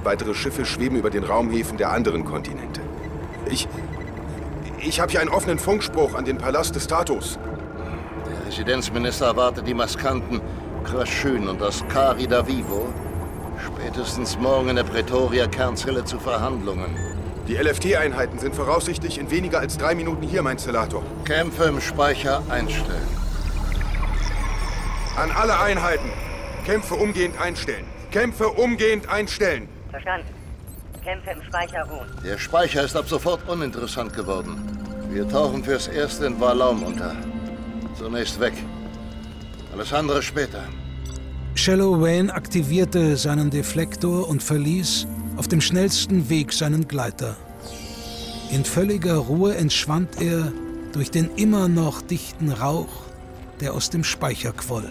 Weitere Schiffe schweben über den Raumhäfen der anderen Kontinente. Ich. Ich habe hier einen offenen Funkspruch an den Palast des Status. Der Residenzminister erwartet die Maskanten Kraschün und das Kari da Vivo spätestens morgen in der Pretoria-Kernzelle zu Verhandlungen. Die LFT-Einheiten sind voraussichtlich in weniger als drei Minuten hier, mein Zellator. Kämpfe im Speicher einstellen. An alle Einheiten. Kämpfe umgehend einstellen. Kämpfe umgehend einstellen. Verstanden. Kämpfe im Speicher ruhen. Der Speicher ist ab sofort uninteressant geworden. Wir tauchen fürs Erste in Valaum unter. Zunächst weg. Alles andere später. Shallow Wayne aktivierte seinen Deflektor und verließ auf dem schnellsten Weg seinen Gleiter. In völliger Ruhe entschwand er durch den immer noch dichten Rauch, der aus dem Speicher quoll.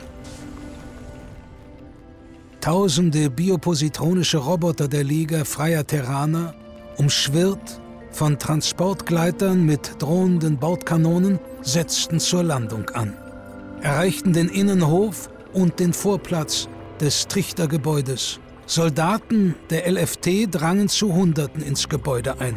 Tausende biopositronische Roboter der Liga freier Terraner, umschwirrt von Transportgleitern mit drohenden Bordkanonen, setzten zur Landung an, erreichten den Innenhof und den Vorplatz des Trichtergebäudes. Soldaten der LFT drangen zu Hunderten ins Gebäude ein.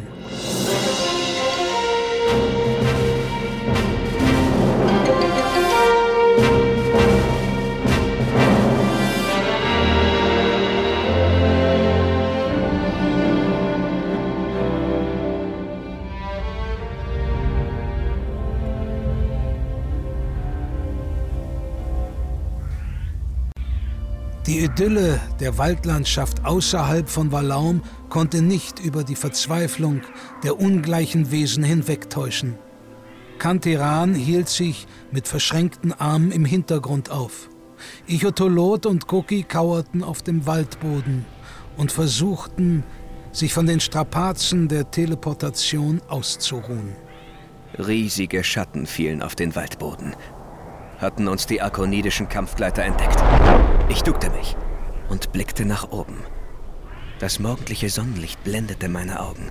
Die Idylle der Waldlandschaft außerhalb von Valaum konnte nicht über die Verzweiflung der ungleichen Wesen hinwegtäuschen. Kanteran hielt sich mit verschränkten Armen im Hintergrund auf. Ichotolot und Koki kauerten auf dem Waldboden und versuchten, sich von den Strapazen der Teleportation auszuruhen. Riesige Schatten fielen auf den Waldboden, hatten uns die akonidischen Kampfgleiter entdeckt. Ich duckte mich und blickte nach oben. Das morgendliche Sonnenlicht blendete meine Augen.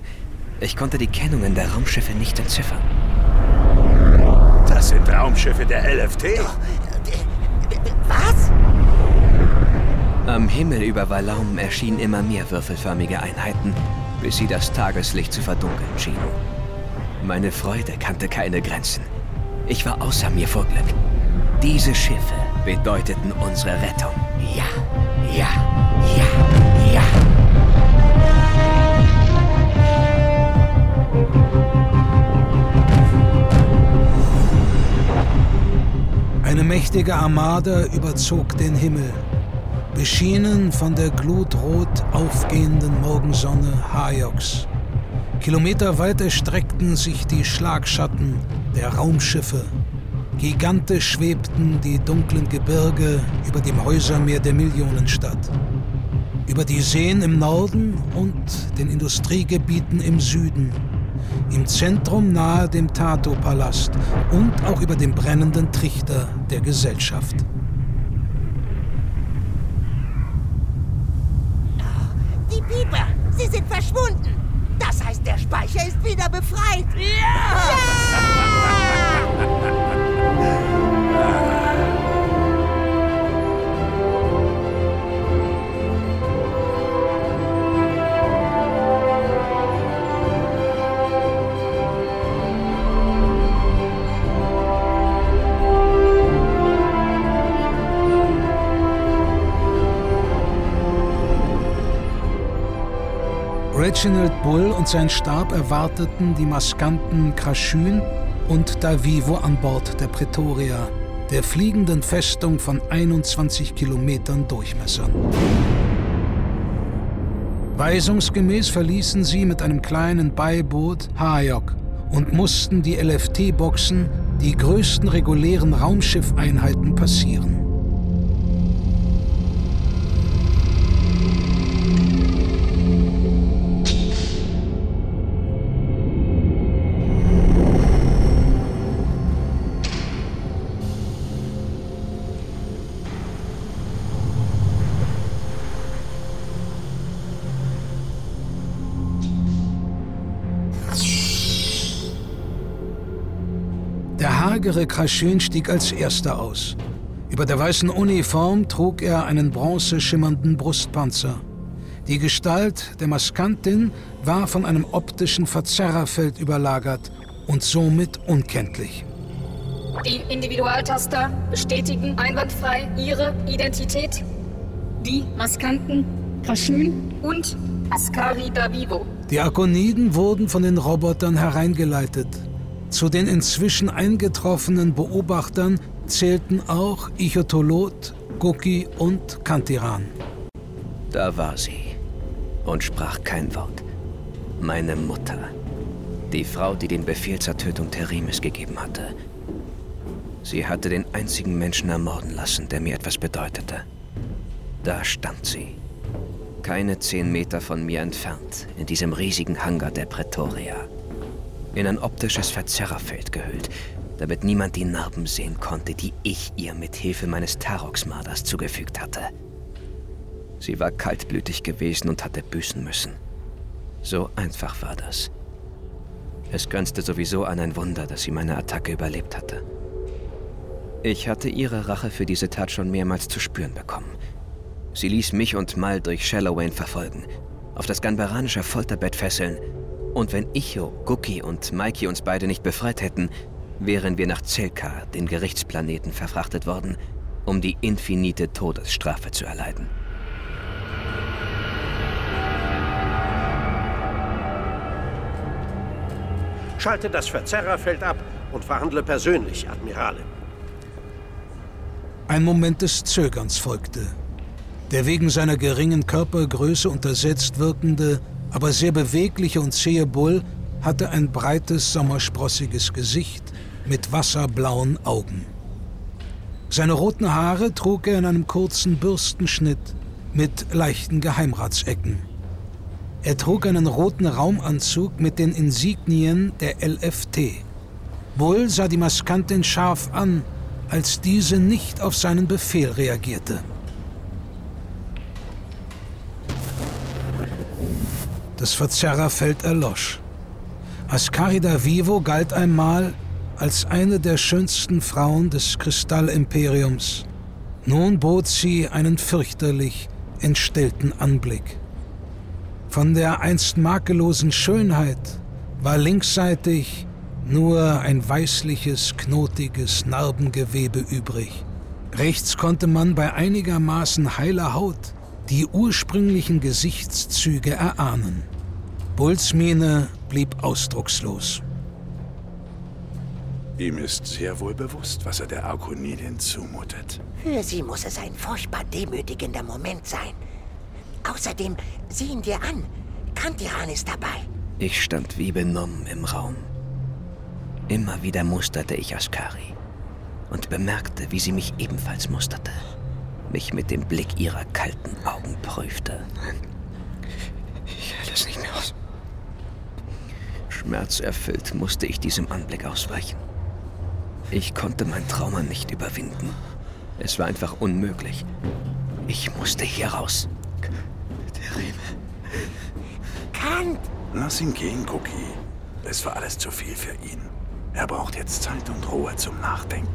Ich konnte die Kennungen der Raumschiffe nicht entziffern. Das sind Raumschiffe der LFT? Was? Am Himmel über Valaum erschienen immer mehr würfelförmige Einheiten, bis sie das Tageslicht zu verdunkeln schienen. Meine Freude kannte keine Grenzen. Ich war außer mir vor Glück. Diese Schiffe bedeuteten unsere Rettung. Ja, ja, ja, ja. Eine mächtige Armada überzog den Himmel, beschienen von der glutrot aufgehenden Morgensonne Hayoks. Kilometer weit erstreckten sich die Schlagschatten der Raumschiffe. Gigantisch schwebten die dunklen Gebirge über dem Häusermeer der Millionenstadt. Über die Seen im Norden und den Industriegebieten im Süden. Im Zentrum nahe dem Tato-Palast und auch über dem brennenden Trichter der Gesellschaft. Die Pieper, sie sind verschwunden. Das heißt, der Speicher ist wieder befreit. Ja! Reginald Bull und sein Stab erwarteten die Maskanten Kraschün und Davivo an Bord der Pretoria, der fliegenden Festung von 21 Kilometern Durchmesser. Weisungsgemäß verließen sie mit einem kleinen Beiboot Hayok und mussten die LFT-Boxen, die größten regulären Raumschiffeinheiten, passieren. Der hagere Kraschön stieg als erster aus. Über der weißen Uniform trug er einen bronze schimmernden Brustpanzer. Die Gestalt der Maskantin war von einem optischen Verzerrerfeld überlagert und somit unkenntlich. Die Individualtaster bestätigen einwandfrei ihre Identität. Die Maskanten Kraschün und Ascari Davivo. Die Akoniden wurden von den Robotern hereingeleitet. Zu den inzwischen eingetroffenen Beobachtern zählten auch Ichotolot, Goki und Kantiran. Da war sie und sprach kein Wort. Meine Mutter. Die Frau, die den Befehl zur Tötung Terimis gegeben hatte. Sie hatte den einzigen Menschen ermorden lassen, der mir etwas bedeutete. Da stand sie. Keine zehn Meter von mir entfernt, in diesem riesigen Hangar der Pretoria. In ein optisches Verzerrerfeld gehüllt, damit niemand die Narben sehen konnte, die ich ihr mit Hilfe meines Tarox-Marders zugefügt hatte. Sie war kaltblütig gewesen und hatte büßen müssen. So einfach war das. Es grenzte sowieso an ein Wunder, dass sie meine Attacke überlebt hatte. Ich hatte ihre Rache für diese Tat schon mehrmals zu spüren bekommen. Sie ließ mich und Mal durch Shallowayne verfolgen, auf das ganbaranische Folterbett fesseln, und wenn Icho, Guki und Mikey uns beide nicht befreit hätten, wären wir nach Zelka, dem Gerichtsplaneten, verfrachtet worden, um die infinite Todesstrafe zu erleiden. Schalte das Verzerrerfeld ab und verhandle persönlich, Admiralin. Ein Moment des Zögerns folgte. Der wegen seiner geringen Körpergröße untersetzt wirkende, aber sehr bewegliche und zähe Bull hatte ein breites, sommersprossiges Gesicht mit wasserblauen Augen. Seine roten Haare trug er in einem kurzen Bürstenschnitt mit leichten Geheimratsecken. Er trug einen roten Raumanzug mit den Insignien der LFT. Bull sah die Maskantin scharf an, als diese nicht auf seinen Befehl reagierte. Das Verzerrerfeld erlosch. Ascarida Vivo galt einmal als eine der schönsten Frauen des Kristallimperiums. Nun bot sie einen fürchterlich entstellten Anblick. Von der einst makellosen Schönheit war linksseitig nur ein weißliches, knotiges Narbengewebe übrig. Rechts konnte man bei einigermaßen heiler Haut die ursprünglichen Gesichtszüge erahnen. Bulls Miene blieb ausdruckslos. Ihm ist sehr wohl bewusst, was er der Arkonidin zumutet. Für sie muss es ein furchtbar demütigender Moment sein. Außerdem, sieh ihn dir an. Kantiran ist dabei. Ich stand wie benommen im Raum. Immer wieder musterte ich Askari und bemerkte, wie sie mich ebenfalls musterte, mich mit dem Blick ihrer kalten Augen prüfte. Ich hält es nicht mehr aus. Schmerzerfüllt musste ich diesem Anblick ausweichen. Ich konnte mein Trauma nicht überwinden. Es war einfach unmöglich. Ich musste hier raus. Kant! Lass ihn gehen, Cookie. Es war alles zu viel für ihn. Er braucht jetzt Zeit und Ruhe zum Nachdenken.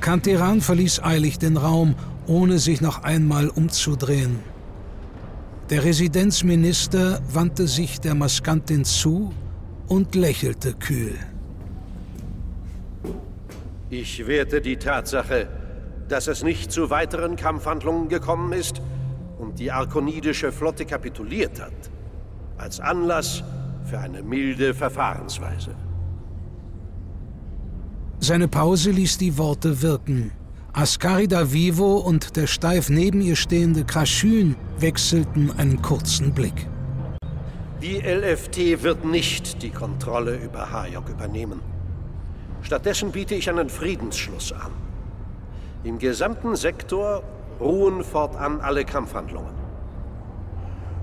Kanteran verließ eilig den Raum, ohne sich noch einmal umzudrehen. Der Residenzminister wandte sich der Maskantin zu und lächelte kühl. Ich werte die Tatsache, dass es nicht zu weiteren Kampfhandlungen gekommen ist und die arkonidische Flotte kapituliert hat, als Anlass für eine milde Verfahrensweise. Seine Pause ließ die Worte wirken. Ascarida Vivo und der steif neben ihr stehende Kraschün wechselten einen kurzen Blick. Die LFT wird nicht die Kontrolle über Hayok übernehmen. Stattdessen biete ich einen Friedensschluss an. Im gesamten Sektor ruhen fortan alle Kampfhandlungen.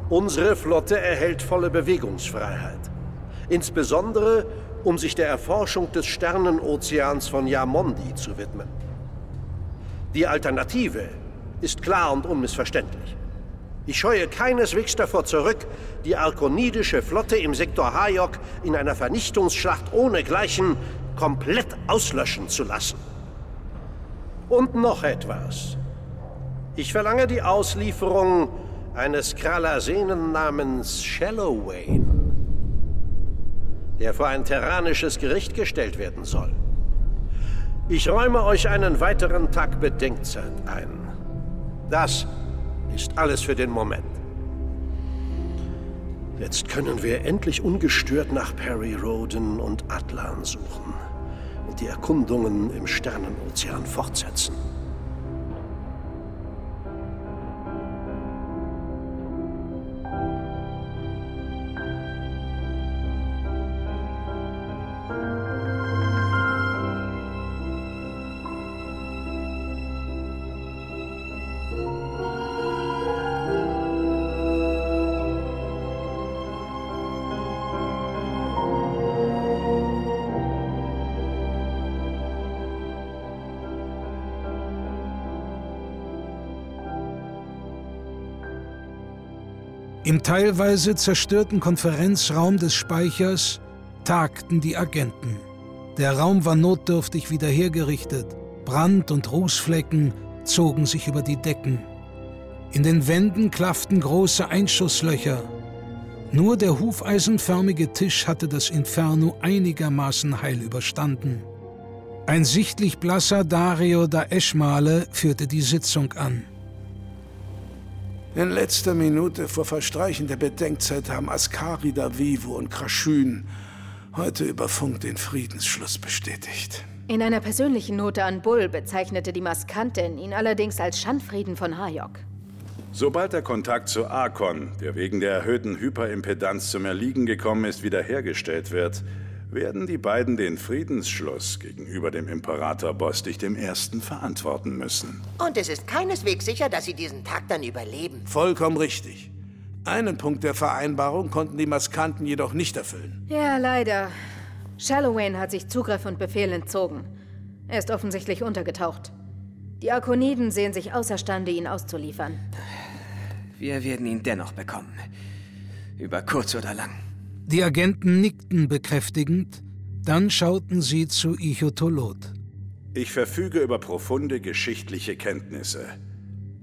Unsere Flotte erhält volle Bewegungsfreiheit. Insbesondere, um sich der Erforschung des Sternenozeans von Yamondi zu widmen. Die Alternative ist klar und unmissverständlich. Ich scheue keineswegs davor zurück, die arkonidische Flotte im Sektor Hayok in einer Vernichtungsschlacht ohnegleichen komplett auslöschen zu lassen. Und noch etwas. Ich verlange die Auslieferung eines Kralasenen namens Shallowayne, der vor ein terranisches Gericht gestellt werden soll. Ich räume euch einen weiteren Tag Bedenkzeit ein. Das ist alles für den Moment. Jetzt können wir endlich ungestört nach Perry Roden und Atlan suchen und die Erkundungen im Sternenozean fortsetzen. Im teilweise zerstörten Konferenzraum des Speichers tagten die Agenten. Der Raum war notdürftig wieder hergerichtet. Brand- und Rußflecken zogen sich über die Decken. In den Wänden klafften große Einschusslöcher. Nur der hufeisenförmige Tisch hatte das Inferno einigermaßen heil überstanden. Ein sichtlich blasser Dario da Eschmale führte die Sitzung an. In letzter Minute vor Verstreichen der Bedenkzeit haben Askari da Vivo und Kraschün heute über Funk den Friedensschluss bestätigt. In einer persönlichen Note an Bull bezeichnete die Maskantin ihn allerdings als Schandfrieden von Hayok. Sobald der Kontakt zu Arkon, der wegen der erhöhten Hyperimpedanz zum Erliegen gekommen ist, wiederhergestellt wird, werden die beiden den Friedensschluss gegenüber dem Imperator Bostig dem Ersten verantworten müssen. Und es ist keineswegs sicher, dass sie diesen Tag dann überleben. Vollkommen richtig. Einen Punkt der Vereinbarung konnten die Maskanten jedoch nicht erfüllen. Ja, leider. Shallowain hat sich Zugriff und Befehl entzogen. Er ist offensichtlich untergetaucht. Die Arkoniden sehen sich außerstande, ihn auszuliefern. Wir werden ihn dennoch bekommen. Über kurz oder lang. Die Agenten nickten bekräftigend, dann schauten sie zu Ichotolot. Ich verfüge über profunde geschichtliche Kenntnisse.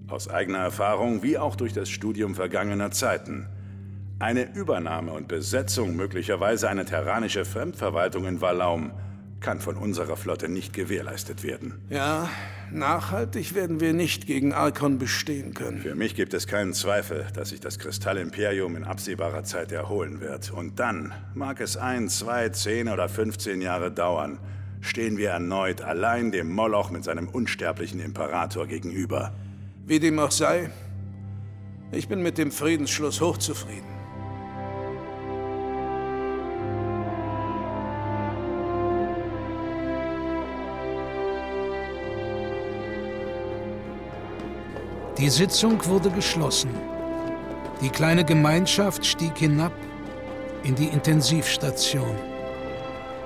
Aus eigener Erfahrung wie auch durch das Studium vergangener Zeiten. Eine Übernahme und Besetzung möglicherweise einer terranische Fremdverwaltung in Valaum kann von unserer Flotte nicht gewährleistet werden. Ja, nachhaltig werden wir nicht gegen Arkon bestehen können. Für mich gibt es keinen Zweifel, dass sich das Kristallimperium in absehbarer Zeit erholen wird. Und dann, mag es ein, zwei, zehn oder 15 Jahre dauern, stehen wir erneut allein dem Moloch mit seinem unsterblichen Imperator gegenüber. Wie dem auch sei, ich bin mit dem Friedensschluss hochzufrieden. Die Sitzung wurde geschlossen. Die kleine Gemeinschaft stieg hinab in die Intensivstation.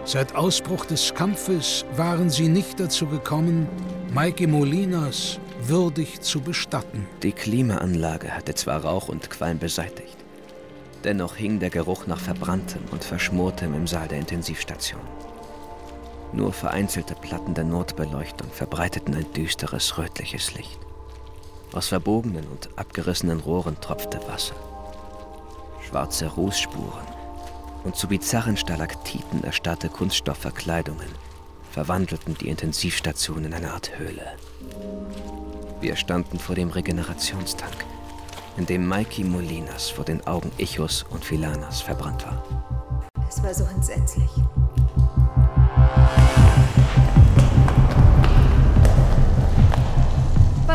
Seit Ausbruch des Kampfes waren sie nicht dazu gekommen, Maike Molinas würdig zu bestatten. Die Klimaanlage hatte zwar Rauch und Qualm beseitigt, dennoch hing der Geruch nach Verbranntem und Verschmortem im Saal der Intensivstation. Nur vereinzelte Platten der Notbeleuchtung verbreiteten ein düsteres rötliches Licht. Aus verbogenen und abgerissenen Rohren tropfte Wasser. Schwarze Rußspuren und zu bizarren Stalaktiten erstarrte Kunststoffverkleidungen verwandelten die Intensivstation in eine Art Höhle. Wir standen vor dem Regenerationstank, in dem Mikey Molinas vor den Augen Ichos und Filanas verbrannt war. Es war so entsetzlich.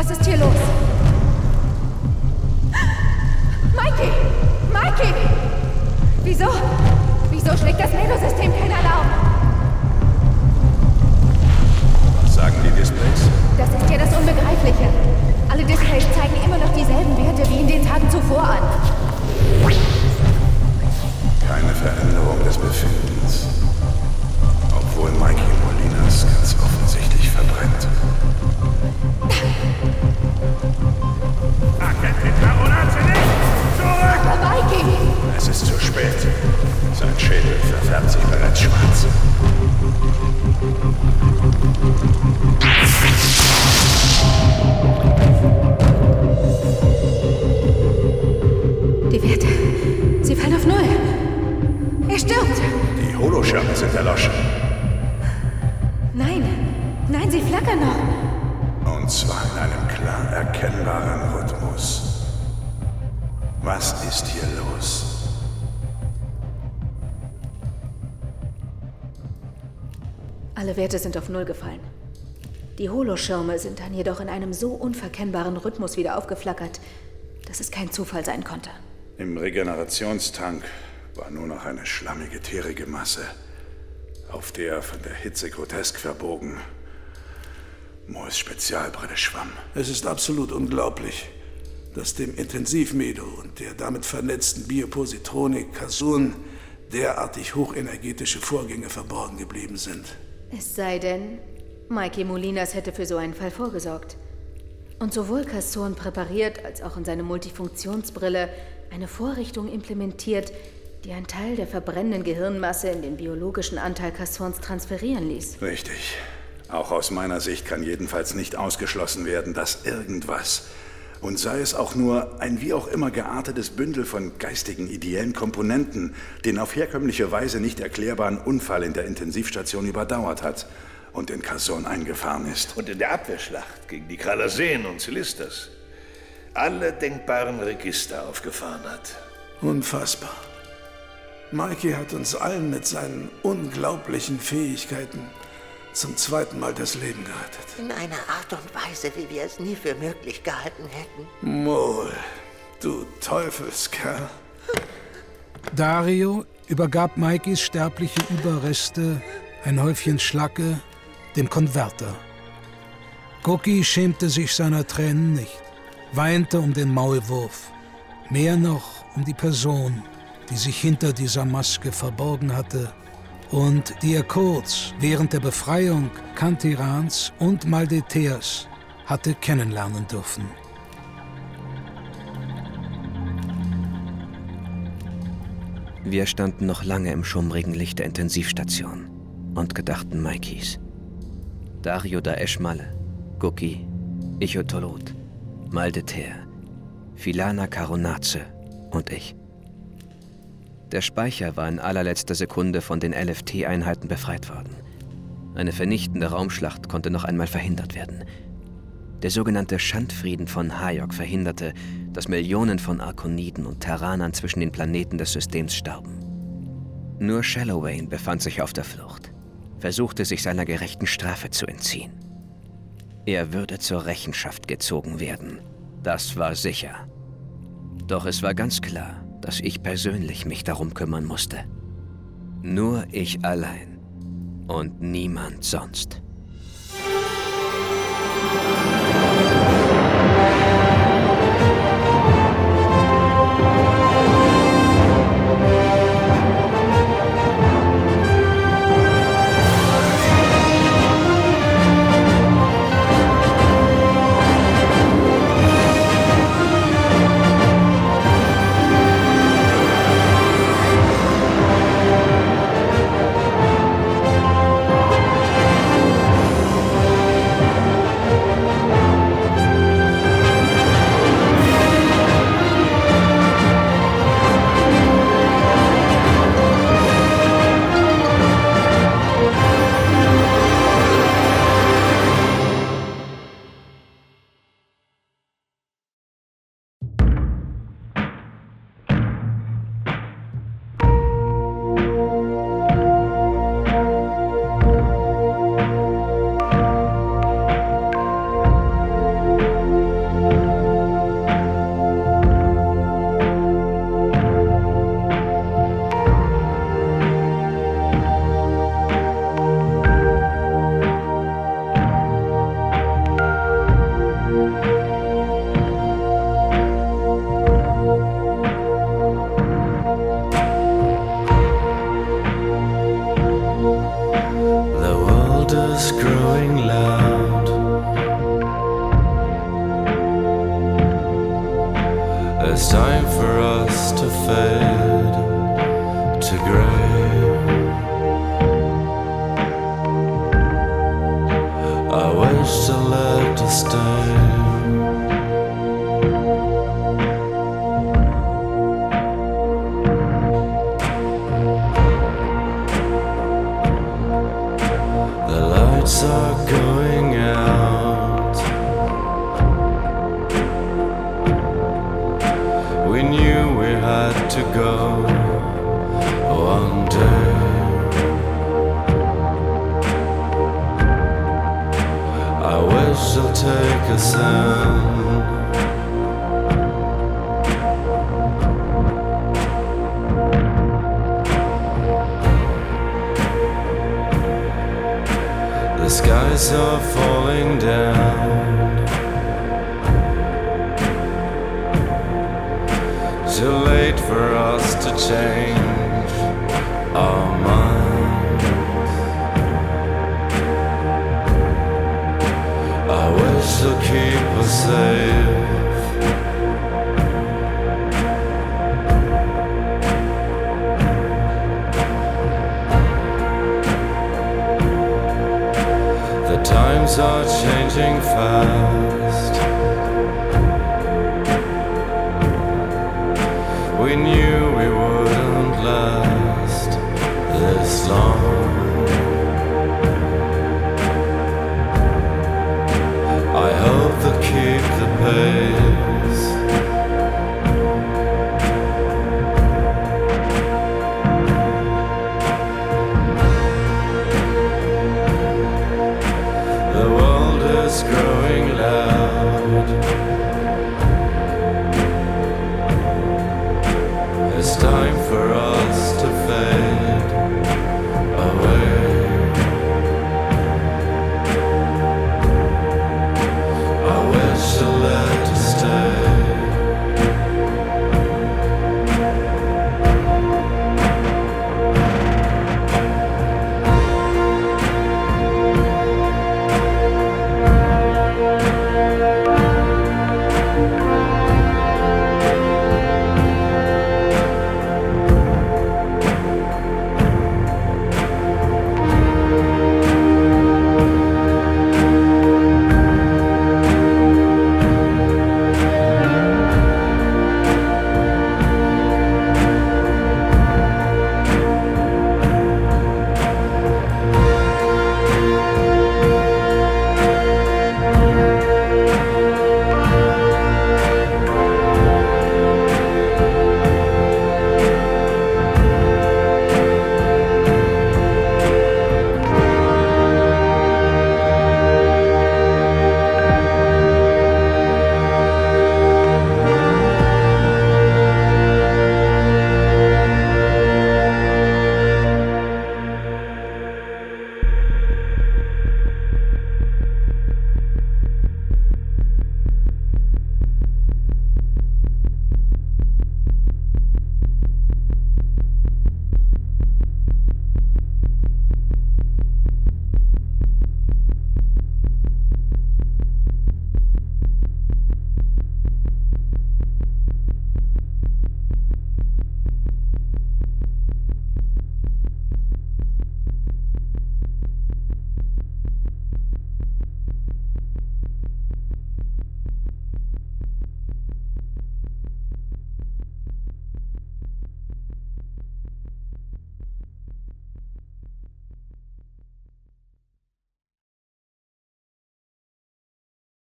Was ist hier los? Mikey! Mikey! Wieso? Wieso schlägt das Medo-System keinen Alarm? Was sagen die Displays? Das ist ja das Unbegreifliche. Alle Displays zeigen immer noch dieselben Werte wie in den Tagen zuvor an. Keine Veränderung des Befindens. Obwohl Mikey Molinas ganz offensichtlich verbrennt. Es ist zu spät. Sein Schädel verfärbt sich bereits schwarz. Die Werte, sie fallen auf Null. Er stirbt! Die Holoschirme sind erloschen. Nein, nein, sie flackern noch. Und zwar in einem klar erkennbaren Rhythmus. Was ist hier los? Alle Werte sind auf Null gefallen. Die Holoschirme sind dann jedoch in einem so unverkennbaren Rhythmus wieder aufgeflackert, dass es kein Zufall sein konnte. Im Regenerationstank war nur noch eine schlammige, tierige Masse, auf der von der Hitze grotesk verbogen Moos Spezialbrille schwamm. Es ist absolut unglaublich, dass dem Intensivmedo und der damit vernetzten Biopositronik Kasun derartig hochenergetische Vorgänge verborgen geblieben sind. Es sei denn, Mikey Molinas hätte für so einen Fall vorgesorgt. Und sowohl Casson präpariert als auch in seine Multifunktionsbrille eine Vorrichtung implementiert, die einen Teil der verbrennenden Gehirnmasse in den biologischen Anteil Cassons transferieren ließ. Richtig. Auch aus meiner Sicht kann jedenfalls nicht ausgeschlossen werden, dass irgendwas, und sei es auch nur ein wie auch immer geartetes Bündel von geistigen, ideellen Komponenten, den auf herkömmliche Weise nicht erklärbaren Unfall in der Intensivstation überdauert hat und in Casson eingefahren ist. Und in der Abwehrschlacht gegen die Kralaseen und Zilistas alle denkbaren Register aufgefahren hat. Unfassbar. Mikey hat uns allen mit seinen unglaublichen Fähigkeiten zum zweiten Mal das Leben gerettet. In einer Art und Weise, wie wir es nie für möglich gehalten hätten. Mol, du Teufelskerl. Dario übergab Mikeys sterbliche Überreste, ein Häufchen Schlacke, dem Konverter. Cookie schämte sich seiner Tränen nicht, weinte um den Maulwurf, mehr noch um die Person, die sich hinter dieser Maske verborgen hatte und die er kurz während der Befreiung Kantirans und Maldeteas hatte kennenlernen dürfen. Wir standen noch lange im schummrigen Licht der Intensivstation und gedachten Mikeys. Dario da Eschmale, Guki, Ichotolot, Maldeter, Filana Caronace und ich. Der Speicher war in allerletzter Sekunde von den LFT-Einheiten befreit worden. Eine vernichtende Raumschlacht konnte noch einmal verhindert werden. Der sogenannte Schandfrieden von Hayok verhinderte, dass Millionen von Arkoniden und Terranern zwischen den Planeten des Systems starben. Nur Shallowayne befand sich auf der Flucht, versuchte sich seiner gerechten Strafe zu entziehen. Er würde zur Rechenschaft gezogen werden. Das war sicher. Doch es war ganz klar, dass ich persönlich mich darum kümmern musste. Nur ich allein und niemand sonst. to